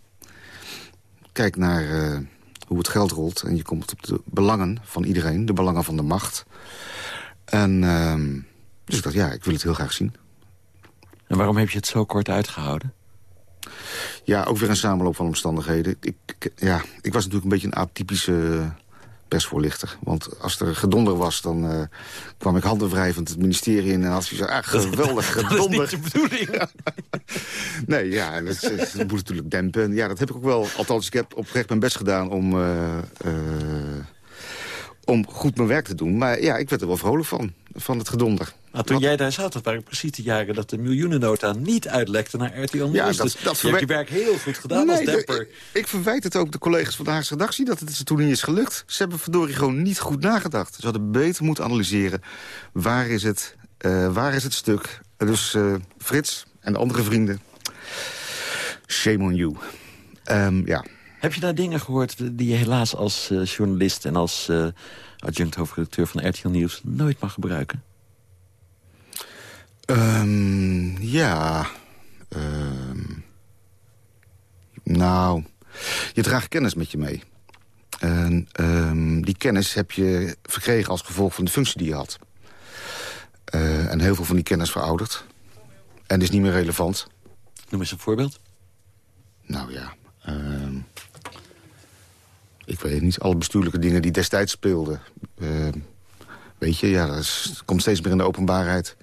Kijk naar uh, hoe het geld rolt en je komt op de belangen van iedereen. De belangen van de macht. En uh, dus ik dacht, ja, ik wil het heel graag zien. En waarom heb je het zo kort uitgehouden? Ja, ook weer een samenloop van omstandigheden. Ik, ik, ja, ik was natuurlijk een beetje een atypische persvoorlichter. Want als er gedonder was, dan uh, kwam ik handenwrijvend het ministerie in... en had zo, ah, geweldig gedonder. <laughs> dat is niet de bedoeling. <laughs> nee, ja, dat, dat, moet natuurlijk dempen. Ja, dat heb ik ook wel. Althans, ik heb oprecht mijn best gedaan om... Uh, uh, om goed mijn werk te doen. Maar ja, ik werd er wel vrolijk van, van het gedonder. Nou, toen Wat? jij daar zat, dat waren precies de jaren dat de miljoenennota niet uitlekte naar RTL Nieuws. Ja, dat, dus dat je hebt je werk heel goed gedaan nee, als demper. De, ik verwijt het ook de collega's van de Haagse redactie dat het ze toen niet is gelukt. Ze hebben verdorie gewoon niet goed nagedacht. Ze hadden beter moeten analyseren. Waar is het, uh, waar is het stuk? Dus uh, Frits en de andere vrienden, shame on you. Um, ja. Heb je daar dingen gehoord die je helaas als uh, journalist... en als uh, adjunct hoofdredacteur van RTL Nieuws nooit mag gebruiken? Um, ja. Um, nou, je draagt kennis met je mee. En um, die kennis heb je verkregen als gevolg van de functie die je had. Uh, en heel veel van die kennis verouderd. En is niet meer relevant. Noem eens een voorbeeld. Nou ja, um, ik weet niet, alle bestuurlijke dingen die destijds speelden. Uh, weet je, ja, dat komt steeds meer in de openbaarheid.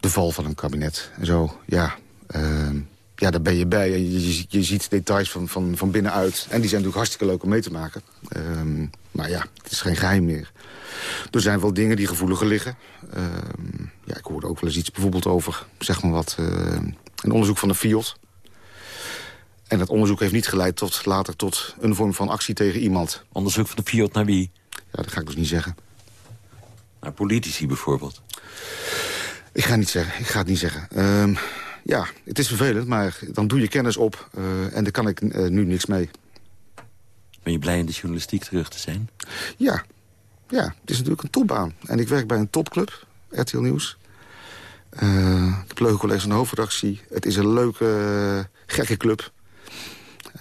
De val van een kabinet en zo, ja. Uh, ja, daar ben je bij. Je, je, je, ziet details van, van, van binnenuit. En die zijn natuurlijk hartstikke leuk om mee te maken. Uh, maar ja, het is geen geheim meer. Er zijn wel dingen die gevoeliger liggen. ja, ik hoorde ook wel eens iets bijvoorbeeld over, zeg maar wat... een onderzoek van de FIOD. En dat onderzoek heeft niet geleid tot later tot een vorm van actie tegen iemand. Onderzoek van de FIOD naar wie? Ja, dat ga ik dus niet zeggen. Naar politici bijvoorbeeld? Ik ga, niet zeggen, ik ga het niet zeggen. Um, ja, het is vervelend, maar dan doe je kennis op uh, en daar kan ik uh, nu niks mee. Ben je blij in de journalistiek terug te zijn? Ja, ja het is natuurlijk een topbaan. En ik werk bij een topclub, RTL Nieuws. Uh, ik heb leuke collega's van de hoofdredactie. Het is een leuke, gekke club.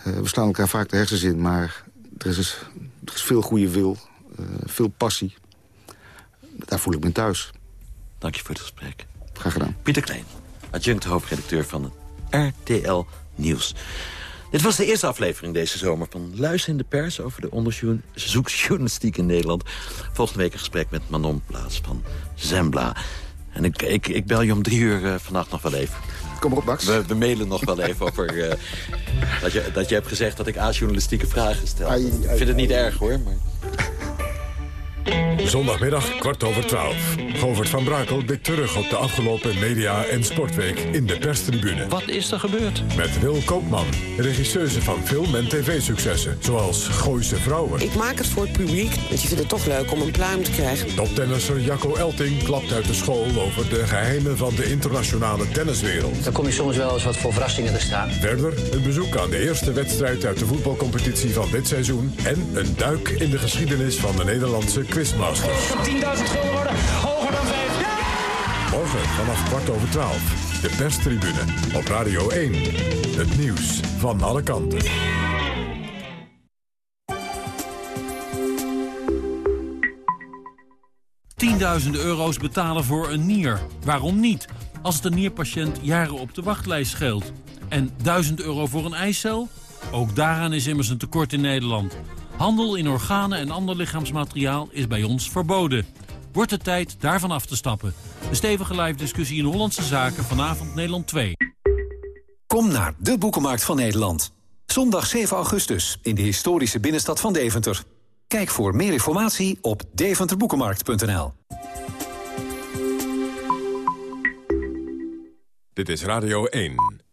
Uh, we slaan elkaar vaak de hersens in, maar er is, dus, er is veel goede wil, uh, veel passie. Daar voel ik me thuis. Dank je voor het gesprek. Graag gedaan. Pieter Klein, adjunct hoofdredacteur van het RTL Nieuws. Dit was de eerste aflevering deze zomer van Luis in de Pers... over de onderzoeksjournalistiek in Nederland. Volgende week een gesprek met Manon Plaats van Zembla. En ik, ik, ik bel je om drie uur uh, vannacht nog wel even. Kom op, Max. We, we mailen nog wel even over uh, dat, je, dat je hebt gezegd dat ik ajournalistieke vragen stel. Ai, ai, ik vind het niet ai. erg, hoor. Maar... Zondagmiddag kwart over twaalf. Govert van Brakel blikt terug op de afgelopen media- en sportweek in de perstribune. Wat is er gebeurd? Met Wil Koopman, regisseuse van film- en tv-successen. Zoals Gooise Vrouwen. Ik maak het voor het publiek, want je vindt het toch leuk om een pluim te krijgen. Toptennisser Jacco Elting klapt uit de school over de geheimen van de internationale tenniswereld. Dan kom je soms wel eens wat voor verrassingen te staan. Verder een bezoek aan de eerste wedstrijd uit de voetbalcompetitie van dit seizoen. En een duik in de geschiedenis van de Nederlandse Quizmaster. Het kan 10.000 gulden worden, hoger dan 5. Ja! Morgen vanaf kwart over 12. De perstribune op Radio 1. Het nieuws van alle kanten. Tienduizenden euro's betalen voor een nier. Waarom niet? Als het een nierpatiënt jaren op de wachtlijst scheelt. En 1000 euro voor een eicel? Ook daaraan is immers een tekort in Nederland. Handel in organen en ander lichaamsmateriaal is bij ons verboden. Wordt het tijd daarvan af te stappen. Een stevige live discussie in Hollandse Zaken vanavond Nederland 2. Kom naar de Boekenmarkt van Nederland. Zondag 7 augustus in de historische binnenstad van Deventer. Kijk voor meer informatie op deventerboekenmarkt.nl. Dit is Radio 1.